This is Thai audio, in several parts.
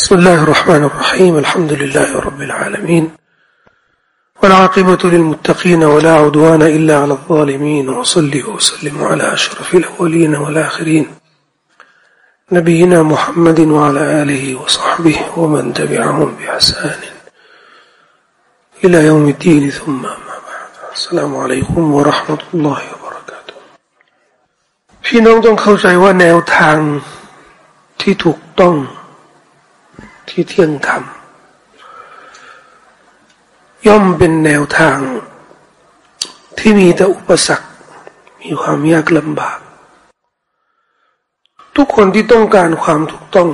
بسم الله الرحمن الرحيم الحمد لله رب العالمين والعاقبة للمتقين ولا عدوان إلا على الظالمين وصلي وسلم على أشرف الأولين والآخرين نبينا محمد وعلى آله وصحبه ومن تبعهم بإحسان إلى يوم الدين ثم ما بعد السلام عليكم ورحمة الله وبركاته พี่น้องต้องเข้าใจว่าแนวทางที่ถูกต้อง ที่เที่ยงธรรม ย่อมเป็นแนวทาง ที่มีแต่อุปสรรค มีความยากลำบาก ทุกคนที่ต้องการความถูกต้อง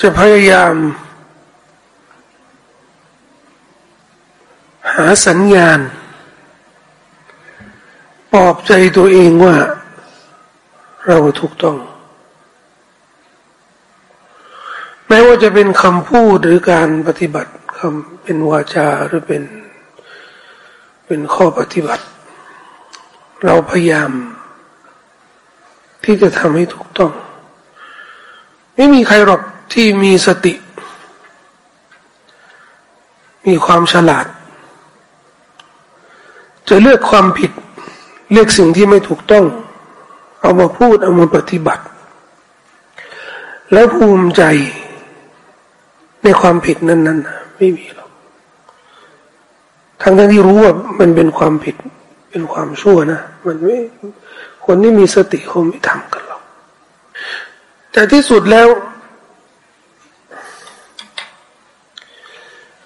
จะพยายาม หาสัญญาณปลอบใจตัวเองว่า เราถูกต้องแม้ว่าจะเป็นคำพูดหรือการปฏิบัติคำเป็นวาจาหรือเป็นเป็นข้อปฏิบัติ เราพยายาม ที่จะทำให้ถูกต้อง ไม่มีใครหรอกที่มีสติ มีความฉลาด จะเลือกความผิด เลือกสิ่งที่ไม่ถูกต้อง เอามาพูดเอามาปฏิบัติ แล้วภูมิใจ ในความผิดนั้นๆไม่มีหรอกทั้งทั้งที่รู้ว่ามันเป็นความผิด เป็นความชั่วนะมันไม่คนที่มีสติคงไม่ทำกันหรอก แต่ที่สุดแล้ว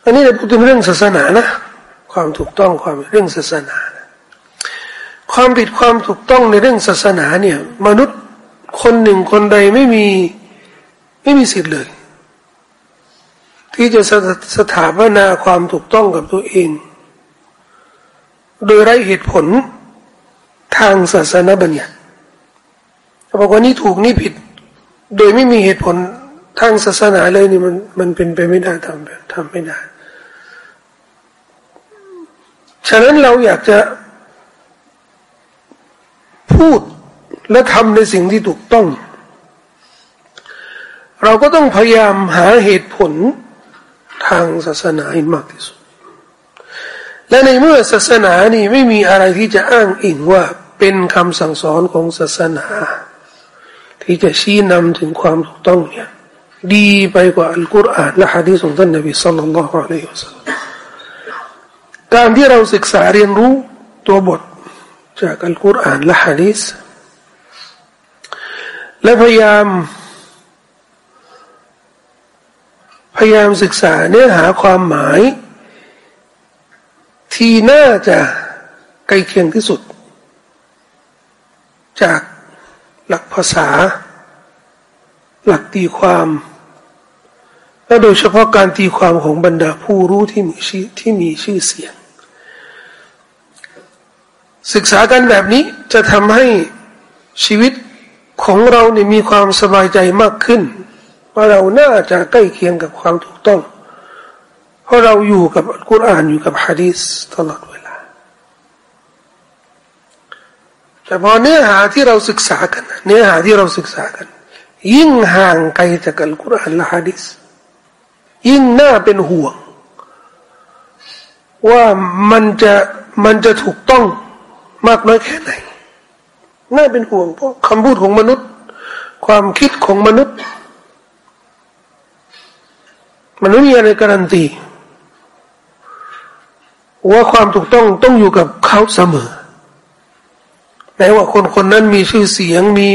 อันนี้เราพูดถึงเรื่องศาสนานะ ความถูกต้องความเรื่องศาสนานะความผิดความถูกต้องในเรื่องศาสนาเนี่ย มนุษย์คนหนึ่งคนใดไม่มีไม่มีสิทธิ์เลย ที่จะสถาปนาความถูกต้องกับตัวเอง โดยไร้เหตุผลทางศาสนาบัญญัติบอกว่านี่ถูกนี่ผิด โดยไม่มีเหตุผลทางศาสนาเลยนี่มันมันเป็นไปไม่ได้ทำแบบทำไม่ได้ฉะนั้นเราอยากจะพูดและทำในสิ่งที่ถูกต้อง เราก็ต้องพยายามหาเหตุผล ทางศาสนาให้มากที่สุด และในเมื่อศาสนานี่ไม่มีอะไรที่จะอ้างอิงว่าเป็นคำสั่งสอนของศาสนา ที่จะชี้นำถึงความถูกต้องเนี่ยดีไปกว่าอัลกุรอานและฮะดีษของท่านนบีสัลลัลลอฮุอะลัยฮิวสัลลัมการที่เราศึกษาเรียนรู้ตัวบทจากอัลกุรอานและฮะดีษและพยายาม พยายามศึกษาเนื้อหาความหมาย ที่น่าจะใกล้เคียงที่สุด จากหลักภาษา หลักตีความ และโดยเฉพาะการตีความของบรรดาผู้รู้ที่มีชื่อที่มีชื่อเสียง ศึกษากันแบบนี้จะทำให้ชีวิตของเราเนี่ยมีความสบายใจมากขึ้น ว่าเราน่าจะใกล้เคียงกับความถูกต้อง เพราะเราอยู่กับอัลกุรอานอยู่กับฮะดีสตลอดเวลา แต่พอเนื้อหาที่เราศึกษากัน เนื้อหาที่เราศึกษากัน ยิ่งห่างไกลจากอัลกุรอานและฮะดีสยิ่งน่าเป็นห่วง ว่ามันจะมันจะถูกต้องมากน้อยแค่ไหน น่าเป็นห่วงเพราะคำพูดของมนุษย์ ความคิดของมนุษย์ มันไม่มีอะไรการันตีว่าความถูกต้องต้องอยู่กับเขาเสมอแม้ว่าคนคนนั้นมีชื่อเสียงมี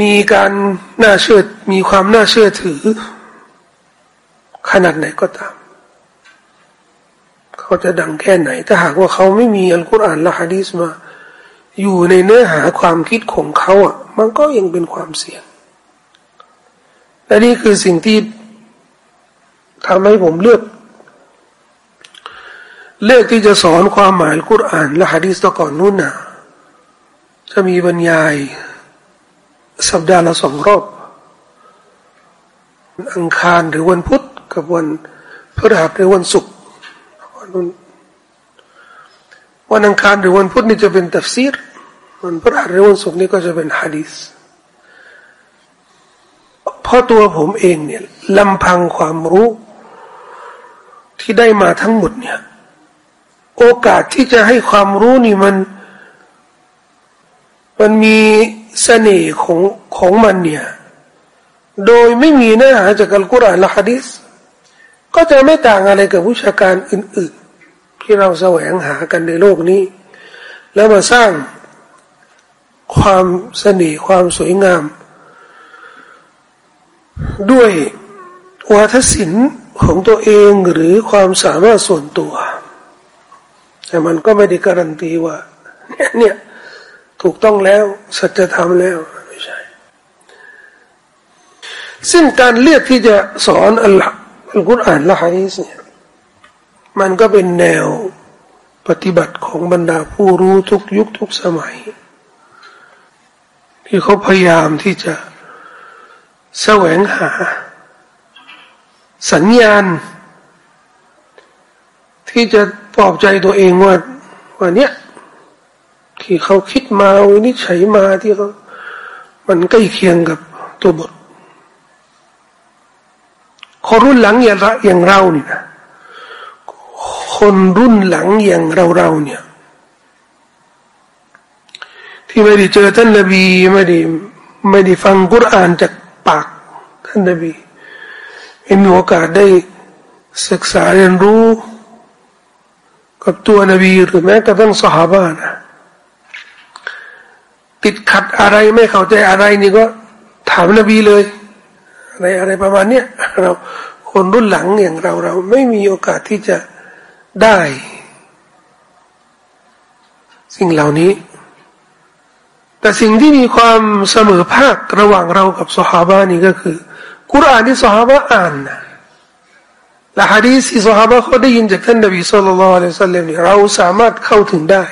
มีการน่าเชื่อมีความน่าเชื่อถือ ขนาดไหนก็ตาม เขาจะดังแค่ไหน ถ้าหากว่าเขาไม่มีอัลกุรอานและฮะดีสมา อยู่ในเนื้อหาความคิดของเขาอะ มันก็ยังเป็นความเสี่ยง และนี่คือสิ่งที่ทำให้ผมเลือก เลือกที่จะสอนความหมายกุรอาน และฮะดีสตก่อนนู้นนะจะมีบรรยาย สัปดาห์ละสองรอบอังคารหรือวันพุธกับวันพฤหัสหรือวันศุกร์วันอังคารหรือวันพุธนี่จะเป็นตัฟซีรวันพฤหัสหรือวันศุกร์นี่ก็จะเป็นฮะดีส ราะตัวผมเองเนี่ยลำพังความรู้ ที่ได้มาทั้งหมดเนี่ย โอกาสที่จะให้ความรู้นี่มัน มันมีเสน่ห์ของของมันเนี่ย โดยไม่มีเนื้อหาจากอัลกุรอานและฮะดิษก็จะไม่ต่างอะไรกับวิชาการอื่น ๆ ที่เราแสวงหากันในโลกนี้ แล้วมาสร้างความเสน่ห์ความสวยงาม ด้วยวัฒศิลป์ของตัวเองหรือความสามารถส่วนตัว แต่มันก็ไม่ได้การันตีว่า เนี่ยเนี่ยถูกต้องแล้วสัจธรรมแล้วไม่ใช่ ซึ่งการเลือกที่จะสอนอัลลอฮ์อัลกุรอานละฮะดีสเนี่ยมันก็เป็นแนวปฏิบัติของบรรดาผู้รู้ทุกยุคทุกสมัย ที่เขาพยายามที่จะ แสวงหา สัญญาณ ที่จะปลอบใจตัวเองว่าว่าเนี้ยที่เขาคิดมาวินิจฉัยมาที่เขามันใกล้เคียงกับตัวบทคนรุ่นหลังอย่างเราอย่างเราเนี่ยนะคนรุ่นหลังอย่างเราเราเนี่ย ที่ไม่ได้เจอท่านนบีไม่ได้ไม่ได้ฟังกุรอานจาก ปากท่านนบีไม่มีโอกาสได้ศึกษาเรียนรู้ กับตัวนบีหรือแม้กระทั่งสหาานะติดขัดอะไรไม่เข้าใจอะไรนี่ก็ถามนบีเลยอะไรอะไรประมาณเนี้ยเราคนรุ่นหลังอย่างเราเราไม่มีโอกาสที่จะได้ สิ่งเหล่านี้ แต่สิ่งที่มีความเสมอภาคระหว่างเรากับสหาบานี่ก็คือ กุรอานที่สหาบะอ่านนะและฮะดีษที่สหาบะเขาได้ยินจากท่านนบีสุลต่านละอัลลอฮฺสัลลัมนี่เราสามารถเข้าถึงได้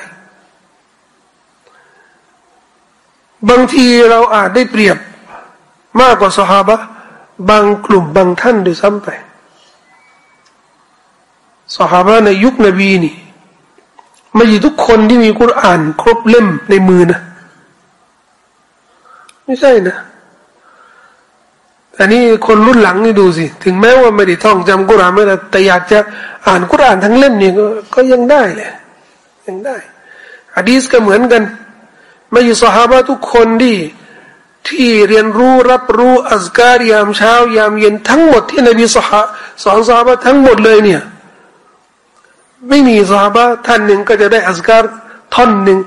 บางทีเราอาจได้เปรียบมากกว่าสหาบะบางกลุ่มบางท่านด้วยซ้ำไปสหายในยุคนบีนี่ไม่ใช่ทุกคนที่มีกุรอาน ครบเล่มในมือนะ ไม่ใช่นะแต่นี่คนรุ่นหลังนี่ดูสิ ถึงแม้ว่าไม่ได้ท่องจำกุรานไม่ได้แต่อยากจะอ่านกุรานทั้งเล่มนี่ก็ก็ยังได้แหละยังได้อะดีสก็เหมือนกันไม่ใช่สหายทุกคนที่ที่เรียนรู้รับรู้อัสการยามเช้ายามเย็นทั้งหมดที่นบีสหสอนสหายทั้งหมดเลยเนี่ย ไม่มีสาบะท่านหนึ่งก็จะได้อัสการท่อนหนึ่ง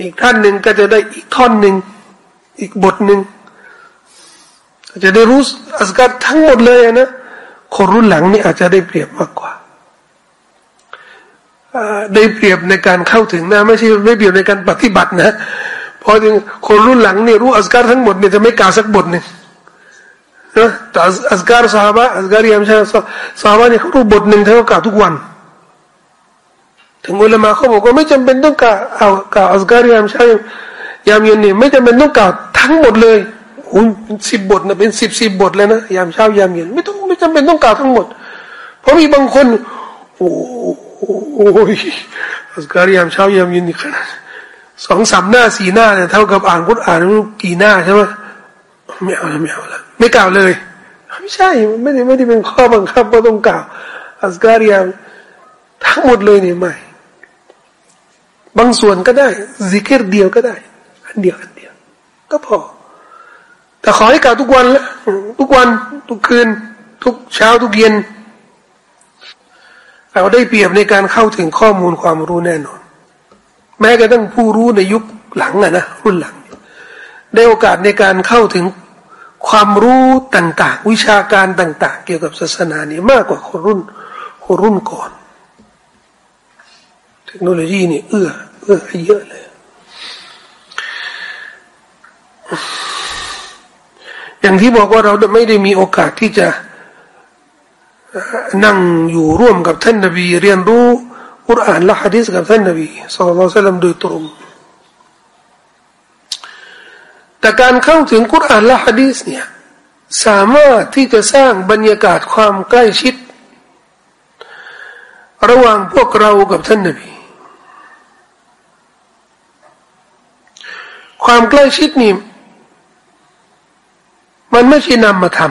อีกท่านหนึ่งก็จะได้อีกท่อนหนึ่ง อีกบทหนึ่งจะได้รู้อัสการทั้งหมดเลยนะคนรุ่นหลังนี่อาจจะได้เปรียบมากกว่าได้เปรียบในการเข้าถึงนะ ไม่ใช่ไม่เปรียบในการปฏิบัตินะพอถึงคนรุ่นหลังนี่รู้อัสการทั้งหมดเนี่ยจะไม่กล่าสักบทหนึ่งนะแต่อัสการสาบะอัสการยามชาสาบะเนี่ยเขารู้บทหนึ่งเขากล่าวทุกวัน ถึงอุลามาเขาบอกว่าไม่จำเป็นต้องกล่าวเอากล่าวอัสการยามเช้า ยามเย็นนี่ไม่จำเป็นต้องกล่าวทั้งหมดเลยโอ้สิบบทนะเป็นสิบสิบบทเลยนะยามเช้ายามเย็นไม่ต้องไม่จำเป็นต้องกล่าวทั้งหมด เพราะมีบางคนโอ้โอ้ยอัสการยามเช้ายามเย็นนี่ขนาดสองสามหน้าสี่หน้าเนี่ยเท่ากับอ่านกุตอ่านรู้กี่หน้าใช่ไหมไม่เอาไม่เอาละไม่กล่าวเลยไม่ใช่ไม่ได้ไม่ได้เป็นข้อบังคับว่าต้องกล่าวอัสการยามทั้งหมดเลยเนี่ยไม่ บางส่วนก็ได้ซิกเกอร์เดียวก็ได้ อันเดียวอันเดียว ก็พอ แต่ขอให้กล่าวทุกวันละทุกวันทุกคืน ทุกเช้าทุกเย็น เราได้เปรียบในการเข้าถึงข้อมูลความรู้แน่นอน แม้กระทั่งผู้รู้ในยุคหลังอะนะรุ่นหลัง ได้โอกาสในการเข้าถึงความรู้ต่าง ๆ วิชาการต่าง ๆ เกี่ยวกับศาสนานี่มากกว่าคนรุ่นคนรุ่นก่อน เทคโนโลยีนี่เอื้อเอื้อให้เยอะเลย อย่างที่บอกว่าเราไม่ได้มีโอกาสที่จะนั่งอยู่ร่วมกับท่านนบี เรียนรู้อุรานและฮะดิษกับท่านนบีสุลต่านลัมโดยตรง แต่การเข้าถึงกุรานและฮะดีษเนี่ยสามารถที่จะสร้างบรรยากาศความใกล้ชิด ระหว่างพวกเรากับท่านนบี ความใกล้ชิดนี่ มันไม่ใช่นำมาทำ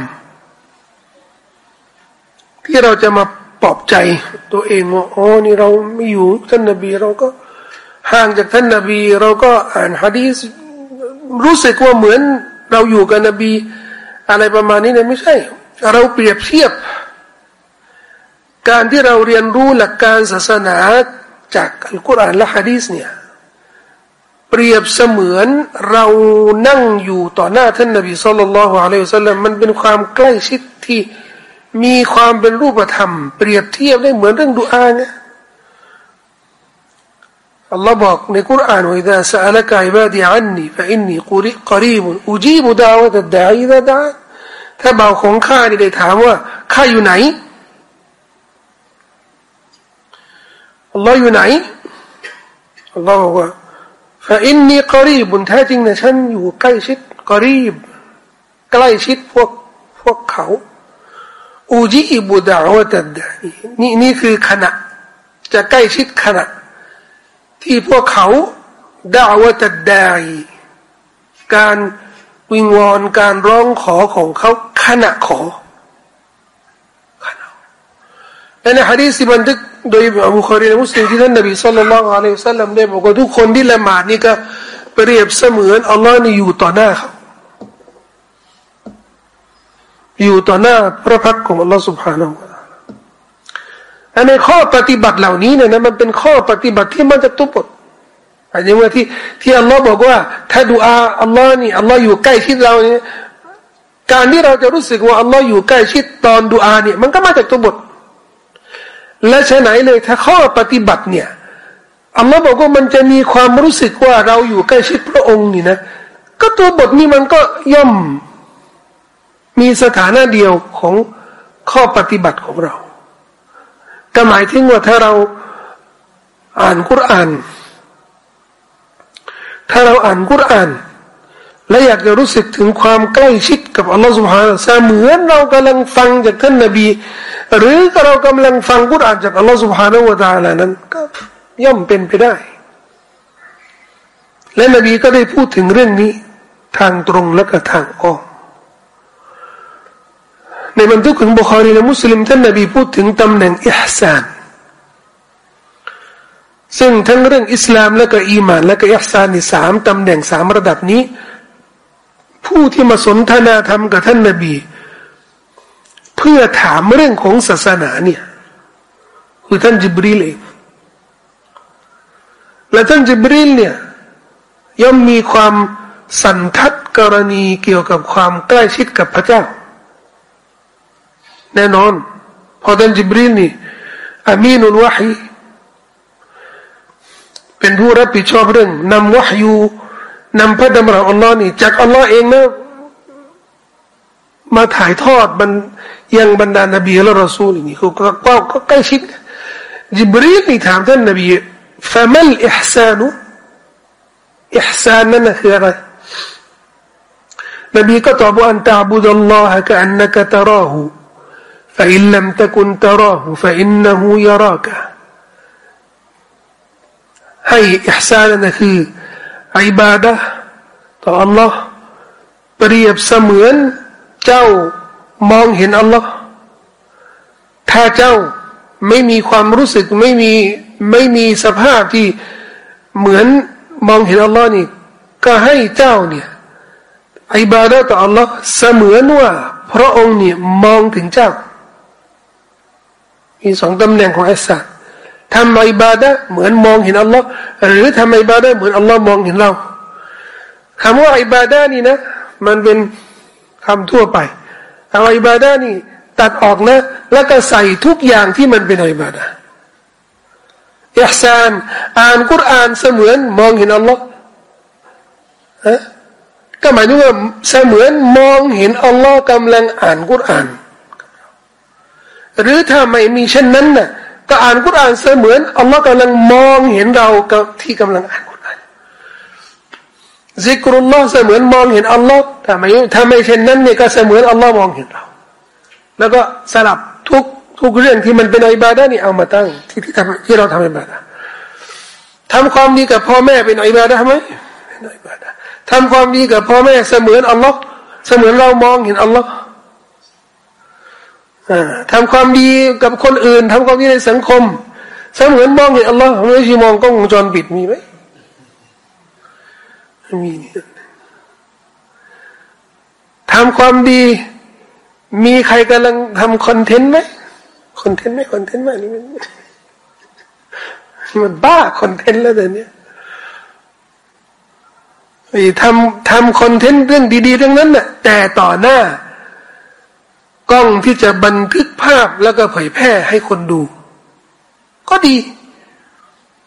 ที่เราจะมาปลอบใจตัวเองว่าอ๋อนี่เราไม่อยู่ท่านนบี เราก็ห่างจากท่านนบี เราก็อ่านฮะดีสรู้สึกว่าเหมือนเราอยู่กับนบี อะไรประมาณนี้เนี่ยไม่ใช่ เราเปรียบเทียบ การที่เราเรียนรู้หลักการศาสนาจากอัลกุรอานและฮะดีสเนี่ย เปรียบเสมือนเรานั่งอยู่ต่อหน้าท่านนบีสุลต่านละฮ์อะลัยฮิสซาลลัมมันเป็นความใกล้ชิดที่มีความเป็นรูปธรรม เปรียบเทียบได้เหมือนเรื่องดุอาเนี่ยอัลลอฮ์บอกในคุรานว่า إذا سألك عبادي عني فإني قريب أجيب دعوة الداعي إذا دعا ถ้าบ่าวของข้าได้ถามว่าข้าอยู่ไหนอัลลอฮ์อยู่ไหนอัลลอฮ์บอกว่า ฟาอินนีกรีบุนแท้จริงนะฉันอยู่ใกล้ชิดกรีบ ใกล้ชิดพวกพวกเขา อูจีบุดาวตัดดานี่นี่คือขณะ จะใกล้ชิดขณะ ที่พวกเขาดาวตัดดาการวิงวอนการร้องขอของเขาขณะขอขณะ ในฮะดีษบันทึกโดยอบูคารีและมุสลิมที่ท่านนบีสุลต่านละอัลลอฮฺสัลลัมได้บอกว่าทุกคนที่ละหมาดนี่ก็เปรียบเสมือนอัลลอฮ์นี่อยู่ต่อหน้าเขาอยู่ต่อหน้าพระพักของอัลลอฮ์ سبحانه และ تعالى อันในข้อปฏิบัติเหล่านี้เนี่ยนะมันเป็นข้อปฏิบัติที่มันจะตุบดอันนี้ว่าที่ที่อัลลอฮ์บอกว่า ถ้าดูอาอัลลอฮ์นี่อัลลอฮ์อยู่ใกล้ชิดเราเนี่ยการที่เราจะรู้สึกว่าอัลลอฮ์อยู่ใกล้ชิดตอนดูอาเนี่ยมันก็มาจากตุบด และใช่ไหนเลยถ้าข้อปฏิบัติเนี่ยอัลลอฮ์บอกว่ามันจะมีความรู้สึกว่าเราอยู่ใกล้ชิดพระองค์นี่นะ ก็ตัวบทนี้มันก็ย่อม มีสถานะเดียวของข้อปฏิบัติของเราก็หมายถึงว่าถ้าเราอ่านกุราน ถ้าเราอ่านกุราน และอยากจะรู้สึกถึงความใกล้ชิดกับอัลลอฮฺสุบฮานะเหมือนเรากำลังฟังจากท่านนบี หรือเรากำลังฟังกุรอานจากอัลลอฮฺสุบฮานาวะตาลานั้นก็ย่อมเป็นไปได้ และนบีก็ได้พูดถึงเรื่องนี้ทางตรงและก็ทางอ้อมในบรรทุกของบุคคลในมุสลิมท่านนบีพูดถึงตำแหน่งอิฮซานซึ่งทั้งเรื่องอิสลามและก็อีมาน และก็อิฮซานในสามตำแหน่งสามระดับนี้ ผู้ที่มาสนทนาธรรมกับท่านนบี เพื่อถามเรื่องของศาสนาเนี่ยคือท่านจิบรีลเองและท่านจิบรีลเนี่ยย่อมมีความสันทัดกรณีเกี่ยวกับความใกล้ชิดกับพระเจ้า แน่นอนพอท่านจิบรีลนี่อามีนุลวะฮีเป็นผู้รับผิดชอบเรื่องนำวะฮยูนำพระดำรัสอัลลอฮ์นี่จากอัลลอฮ์เองนะ มาถ่ายทอดมันยังบรรดานบีและรอซูลนี่คือก็ก็ใกล้ชิดจิบรีลนี่ถามท่านนบีฟะมัลอิห์ซานุอิห์ซานนั่นคืออะไรนบีก็ตอบว่าอันตะบุดัลลอฮะกะอันนักตะราหู فإن لم تكن تراه فإنه يراك ให้อิห์ซานนั่นคืออิบาดะต่อ Allah เปรียบเสมือน เจ้ามองเห็นอัลลอฮ์ถ้าเจ้าไม่มีความรู้สึกไม่มีไม่มีสภาพที่เหมือนมองเห็นอัลลอฮ์นี่ ก็ให้เจ้าเนี่ยอิบาดะต่ออัลลอฮ์เสมือนว่าพระองค์เนี่ยมองถึงเจ้ามีสองตำแหน่งของอัสซาทำอิบาดะเหมือนมองเห็นอัลลอฮ์หรือทำอิบาดะเหมือนอัลลอฮ์มองเห็นเราคำว่าอิบาดะนี่นะ มันเป็น คำทั่วไปเอาอิบาดานี่ ตัดออกนะ แล้วก็ใส่ทุกอย่างที่มันเป็นอิบาดาอิฮซานอ่านกุรอานเสมือนมองเห็นอัลลอฮ์ก็หมายถึงว่าเสมือนมองเห็นอัลลอฮ์กำลังอ่านกุรอาน หรือถ้าไม่มีเช่นนั้นน่ะก็อ่านกุรอานเสมือนอัลลอฮ์กำลังมองเห็นเราที่กำลังอ่าน ซิกรุลลอฮ์เสมือนมองเห็นอัลลอฮ์ถ้าไม่ถ้าไม่เช่นนั้นเนี่ยก็เสมือนอัลลอฮ์มองเห็นเรา แล้วก็สลับทุกทุกเรื่องที่มันเป็นอิบาดะนี่เอามาตั้งที่ที่ทำที่เราทำอิบาดะทำความดีกับพ่อแม่เป็นอิบาดะไหมเป็นอิบาดะทำความดีกับพ่อแม่เสมือนอัลลอฮ์เสมือนเรามองเห็นอัลลอฮ์ทำความดีกับคนอื่นทำความดีในสังคมเสมือนมองเห็นอัลลอฮ์ไม่ใช่มองกล้องวงจรปิดมีไหม มีทำความดี มีใครกำลังทำคอนเทนต์ไหมคอนเทนต์ไหมคอนเทนต์ไหมนี่มันมันบ้าคอนเทนต์แล้วเดี๋ยวนี้ทำทำคอนเทนต์เรื่องดีๆทั้งนั้นน่ะ แต่ต่อหน้ากล้องที่จะบันทึกภาพแล้วก็เผยแพร่ให้คนดู ก็ดี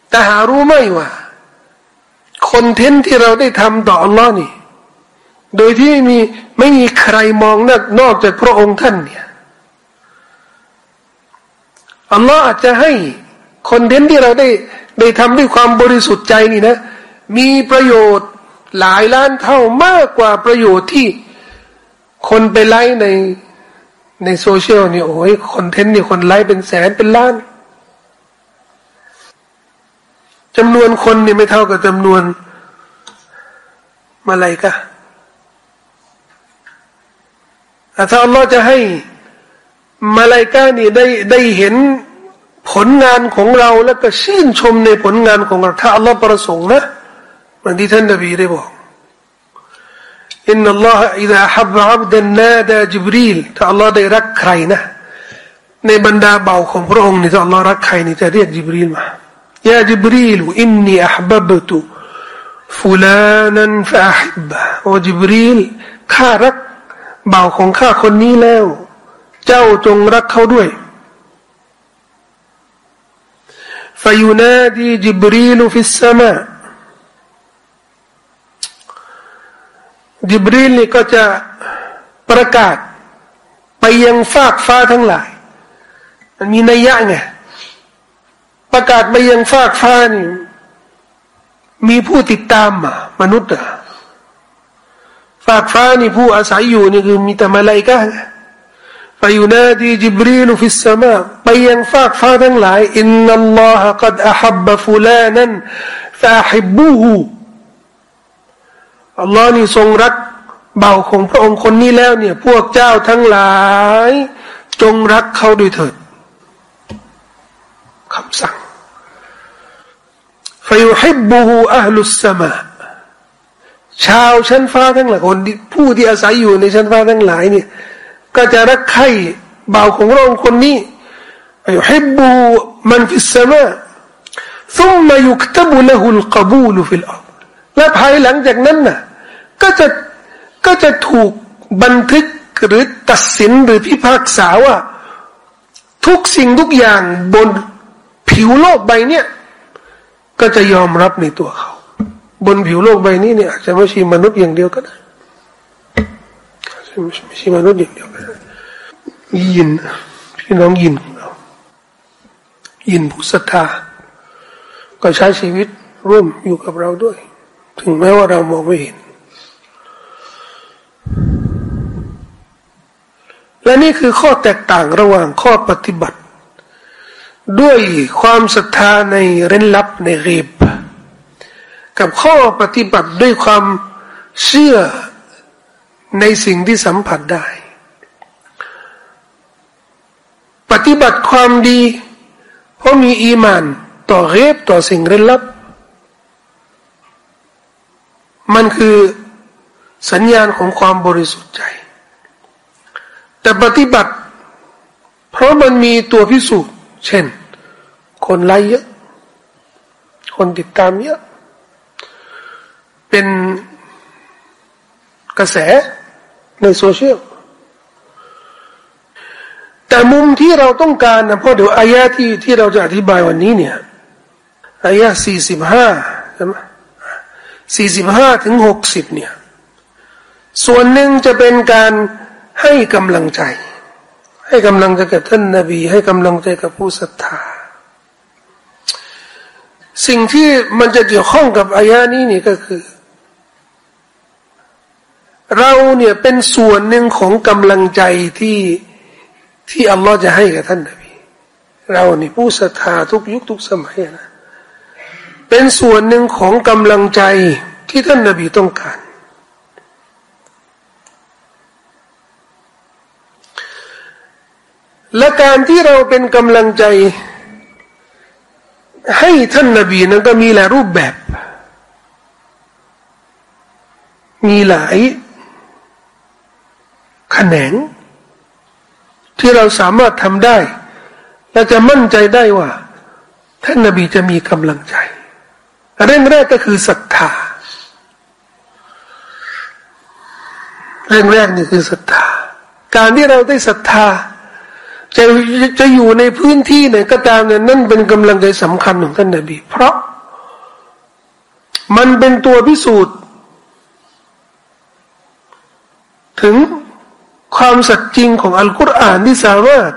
แต่หารู้ไหมว่า content ที่เราได้ทำต่ออัลลอฮ์นี่ โดยที่ไม่มีไม่มีใครมองนักนอกจากพระองค์ท่านเนี่ยอัลลอฮ์อาจจะให้ content ที่เราได้ได้ทำด้วยความบริสุทธิ์ใจนี่นะ มีประโยชน์หลายล้านเท่ามากกว่าประโยชน์ที่คนไปไลค์ในในโซเชียลนี่โอ้ย content นี่คนไลค์เป็นแสนเป็นล้าน จำนวนคนนี่ไม่เท่ากับจำนวนมาลายกะถ้าอัลลอฮ์จะให้มาลายกานี่ได้ได้เห็นผลงานของเราแล้วก็ชื่นชมในผลงานของเราถ้าอัลลอฮ์ประสงค์นะมันที่ท่านนบีได้บอกอินนัลลอฮ์อิดะฮับอับดันนาดาจิบรีลถ้าอัลลอฮ์ได้รักใครนะ ในบรรดาบ่าวของพระองค์นี่ถ้าอัลลอฮ์รักใครนี่จะเรียกจิบรีลมา يا جبريل إني أحببت فلانا فأحبه โอจิบรีลข้ารักบ่าวของข้าคนนี้แล้ว เจ้าจงรักเขาด้วยفينادي جبريل في السماء จิบรีลนี่ก็จะประกาศ ไปยังฟากฟ้าทั้งหลาย มันมีนัยยะไง ประกาศไปยังฟากฟ้านี่มีผู้ติดตามมามนุษย์อะฟากฟ้านี่ผู้อาศัยอยู่นี่คือมีแต่มาลายกะฟายูนาดีจิบรีลฟิสสมาไปยังฟากฟ้าทั้งหลายอินนัลลอฮะกัดอัฮับบฟุลานันฟาฮิบูฮูอัลลอฮ์นี่ทรงรักเบาของพระองค์คนนี้แล้วเนี่ย พวกเจ้าทั้งหลาย จงรักเขาด้วยเถิดคำสั่ง ฟิยฮิบบูฮูอัลลุสสมาชาวชั้นฟ้าทั้งหลายคนผู้ที่อาศัยอยู่ในชั้นฟ้าทั้งหลายเนี่ย ก็จะรักใคร่บ่าวของเราคนนี้ฟิยฮิบบูมันฟิสสมาซุ่มมายุคตบุละหุลกบูลฟิลอัลและภายหลังจากนั้นน่ะก็จะก็จะถูกบันทึกหรือตัดสินหรือพิพากษาว่า ทุกสิ่งทุกอย่างบนผิวโลกใบเนี้ย ก็จะยอมรับในตัวเขา บนผิวโลกใบนี้เนี่ยอาจจะไม่ใช่มนุษย์อย่างเดียวก็ได้ไม่ใช่มนุษย์อย่างเดียวก็ได้ยินพี่น้องยินของเรายินผู้ศรัทธาก็ใช้ชีวิตร่วมอยู่กับเราด้วย ถึงแม้ว่าเรามองไม่เห็น และนี่คือข้อแตกต่างระหว่างข้อปฏิบัติ ด้วยความศรัทธาในเร้นลับในเรีบกับข้อปฏิบัติด้วยความเชื่อในสิ่งที่สัมผัสได้ ปฏิบัติความดี เพราะมีอีมาน ต่อเรีบต่อสิ่งเร้นลับ มันคือสัญญาณของความบริสุทธิ์ใจ แต่ปฏิบัติ เพราะมันมีตัวพิสูจน์ เช่น คนไลค์เยอะ คนติดตามเยอะ เป็นกระแสในโซเชียลแต่มุมที่เราต้องการนะเพราะเดี๋ยวอายะที่ที่เราจะอธิบายวันนี้เนี่ยอายะสี่สิบห้าใช่ไหมสี่สิบห้าถึงหกสิบเนี่ย ส่วนหนึ่งจะเป็นการให้กำลังใจ ให้กำลังใจกับท่านนาบี ให้กำลังใจกับผู้ศรัทธา สิ่งที่มันจะเกี่ยวข้องกับอายานี้นี่ก็คือ เราเนี่ยเป็นส่วนหนึ่งของกำลังใจที่ที่อัลลอฮ์จะให้กับท่านนาบี เราเนี่ผู้ศรัทธาทุกยุคทุกสมัยนะเป็นส่วนหนึ่งของกำลังใจที่ท่านนาบีต้องการ และการที่เราเป็นกำลังใจ ให้ท่านนบีนั้นก็มีหลายรูปแบบ มีหลายแขนง ที่เราสามารถทำได้ และจะมั่นใจได้ว่า ท่านนบีจะมีกำลังใจ เรื่องแรกก็คือศรัทธา เรื่องแรกนี่คือศรัทธา การที่เราได้ศรัทธา จะจะอยู่ในพื้นที่ไหนก็ตามเนี่ยนั่นเป็นกำลังใจสำคัญของท่านนบีเพราะมันเป็นตัวพิสูจน์ ถึงความสัจจริงของอัลกุรอานที่สามารถ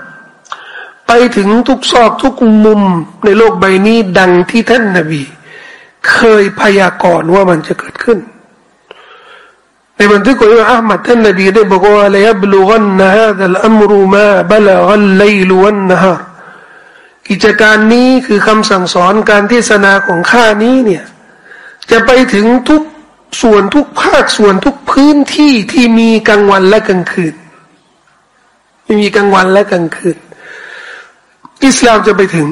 ไปถึงทุกซอกทุกมุมในโลกใบนี้ดังที่ท่านนบี เคยพยากรณ์ว่ามันจะเกิดขึ้น ในบันทึกของอิมามอัลมัดท่านนบีได้บอกว่าลยบลูกันนะฮะดัลอัมรุมาบลกันไลลวันนะฮะกิจการนี้คือคำสั่งสอนการเทศนาของข้านี้เนี่ยจะไปถึงทุกส่วนทุกภาคส่วนทุกพื้นที่ที่มีกลางวันและกลางคืนไม่มีกลางวันและกลางคืน อิสลามจะไปถึง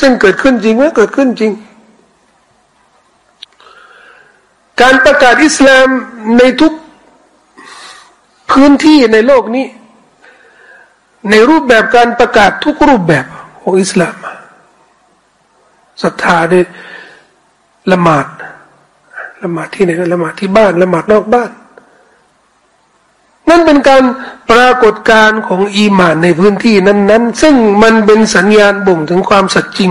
ซึ่งเกิดขึ้นจริงไหมเกิดขึ้นจริง การประกาศอิสลามในทุกพื้นที่ในโลกนี้ ในรูปแบบการประกาศทุกรูปแบบของอิสลามศรัทธาได้ละหมาดละหมาดที่ไหนละหมาดที่บ้านละหมาดนอกบ้าน นั่นเป็นการปรากฏการของอีมานในพื้นที่นั้นๆ ซึ่งมันเป็นสัญญาณบ่งถึงความสัจจริง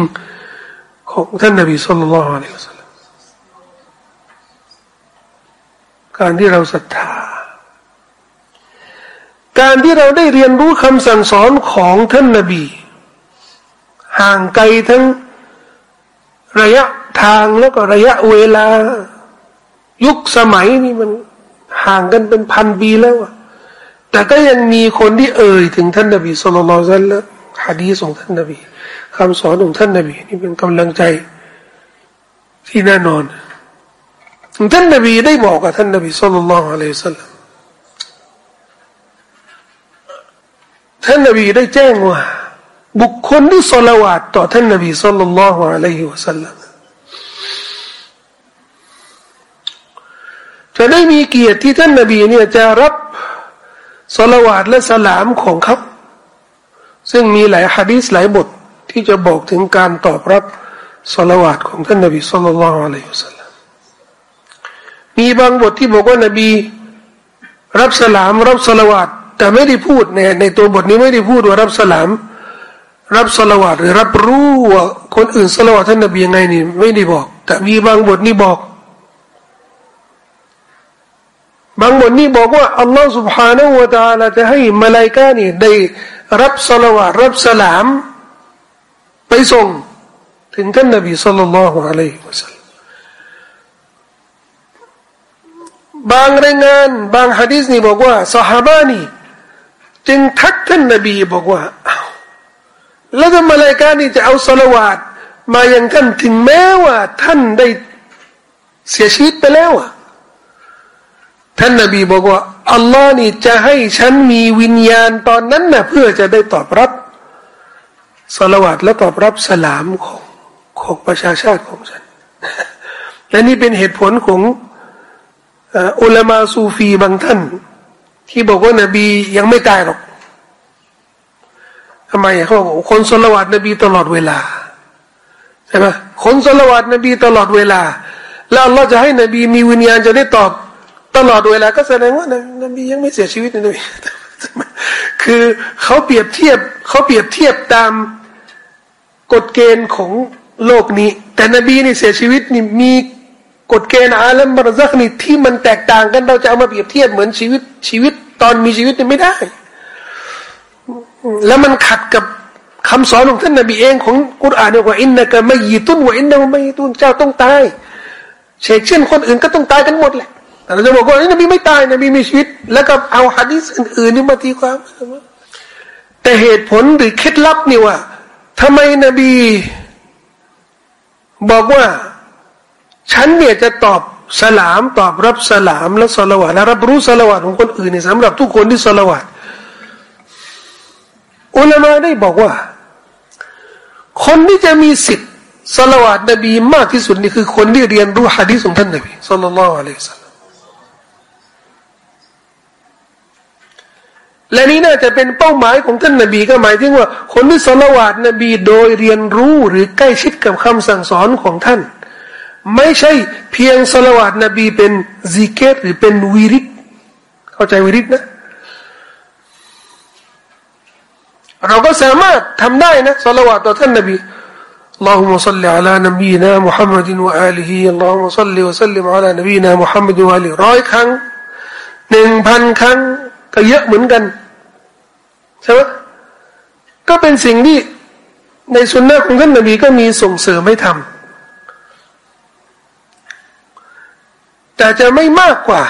ของท่านนบีสุลต่านละฮ์อะลัยฮิสล การที่เราศรัทธา การที่เราได้เรียนรู้คำสั่งสอนของท่านนาบี ห่างไกลทั้งระยะทางแล้วก็ระยะเวลา ยุคสมัยนี่มันห่างกันเป็นพันปีแล้วอะแต่ก็ยังมีคนที่เอ่ยถึงท่านนาบีสุลต่านละฮะดีส่งท่านนาบีคำสอนของท่านนาบีนี่เป็นกำลังใจที่แน่นอน ท่านนบีได้บอกกับท่านนบีสุลต่านละอะลัยสัลลัมท่านนบีได้แจ้งว่า บุคคลที่สละวาดต่อท่านนบีสุลต่านละอะลัยฮิวะสัลลัมจะได้มีเกียรติที่ท่านนบีเนี่ยจะรับสละวาดและสลามของเขาซึ่งมีหลายฮะดีษหลายบทที่จะบอกถึงการตอบรับสละวาดของท่านนบีสุลต่านละอะลัยฮิวะสัลลัม มีบางบทที่บอกว่านบี รับสลาม รับสลาวาตแต่ไม่ได้พูดในในตัวบทนี้ไม่ได้พูดว่ารับสลาม รับสลาวาตหรือรับรู้ว่าคนอื่นสลาวาตท่านนบียังไงนี่ไม่ได้บอก แต่มีบางบทนี้บอก บางบทนี้บอกว่าอัลลอฮฺ سبحانه และ تعالى จะให้มาลายกานี่ได้รับสลาวาตรับสลาม ไปส่ง ถึงท่านนบีสัลลัลลอฮุอะลัยฮิวะสัลลัม ม บางรายงาน บางฮะดีษนี่บอกว่าสหาบานี่จึงทักท่านนบีบอกว่าแล้วทำไมรายการนี่จะเอาสละวาดมาอย่างท่านถึงแม้ว่า ท่านได้เสียชีวิตไปแล้วอะท่านนบีบอกว่าอัลลอฮ์นี่จะให้ฉันมีวิญญาณตอนนั้นนะเพื่อจะได้ตอบรับสละวาดและตอบรับสลามของของประชาชาติของฉันและนี่เป็นเหตุผลของ อุลามาซูฟีบางท่าน ที่บอกว่านบียังไม่ตายหรอกทำไมเขาบอกคนสละวัดนบีตลอดเวลาใช่ไหมคนสละวัดนบีตลอดเวลา แล้วเราจะให้นบีมีวิญญาณจะได้ตอบตลอดเวลาก็แสดงว่านบียังไม่เสียชีวิตนบีคือเขาเปรียบเทียบเขาเปรียบเทียบตามกฎเกณฑ์ของโลกนี้ แต่นบีนี่เสียชีวิตนี่มี กฎเกณฑ์อาลัมบรซักนี่ที่มันแตกต่างกันเราจะเอามาเปรียบเทียบเหมือนชีวิตชีวิต ตอนมีชีวิตนี่ไม่ได้ แล้วมันขัดกับคำสอนของท่านนบีเองของกุรอานว่าอินนะกะไม่ยีตุนว่าอินนะไม่ยีตุนเจ้าต้องตายเชกเช่นคนอื่นก็ต้องตายกันหมดแหละแต่เราจะบอกว่านบีไม่ตายนบีมีชีวิต แล้วก็เอาฮะดีษอื่นๆนี่มาตีความแต่เหตุผลหรือเคล็ดลับนี่ว่าทำไมนบี บอกว่า ฉันเนี่ยจะตอบสลามตอบรับสลามและสละวะและรับรู้สละวะของคนอื่นเนี่ยสำหรับทุกคนที่สละวะอุลามาได้บอกว่า คนที่จะมีสิทธิ์ศอลาวาตนบีมากที่สุดนี่คือคนที่เรียนรู้ฮะดีษของท่านนบีصلى الله عليه وسلم และนี้น่าจะเป็นเป้าหมายของท่านนบีก็หมายถึงว่า คนที่ศอลาวาตนบีโดยเรียนรู้หรือใกล้ชิดกับคำสั่งสอนของท่าน ไม่ใช่เพียงสละวาดนบีเป็นซิกเกตหรือเป็นวิริตเข้าใจวิริตนะเราก็สามารถทำได้นะสละวาดต่อท่านนบี اللهم صل على نبينا محمد وآله اللهم صل وسلم على نبينا محمد وآله ร้อยครั้งหนึ่งพันครั้งก็เยอะเหมือนกันใช่ไหมก็เป็นสิ่งที่ในสุนนะของท่านนบีก็มีส่งเสริมให้ทำ แต่จะไม่มากกว่า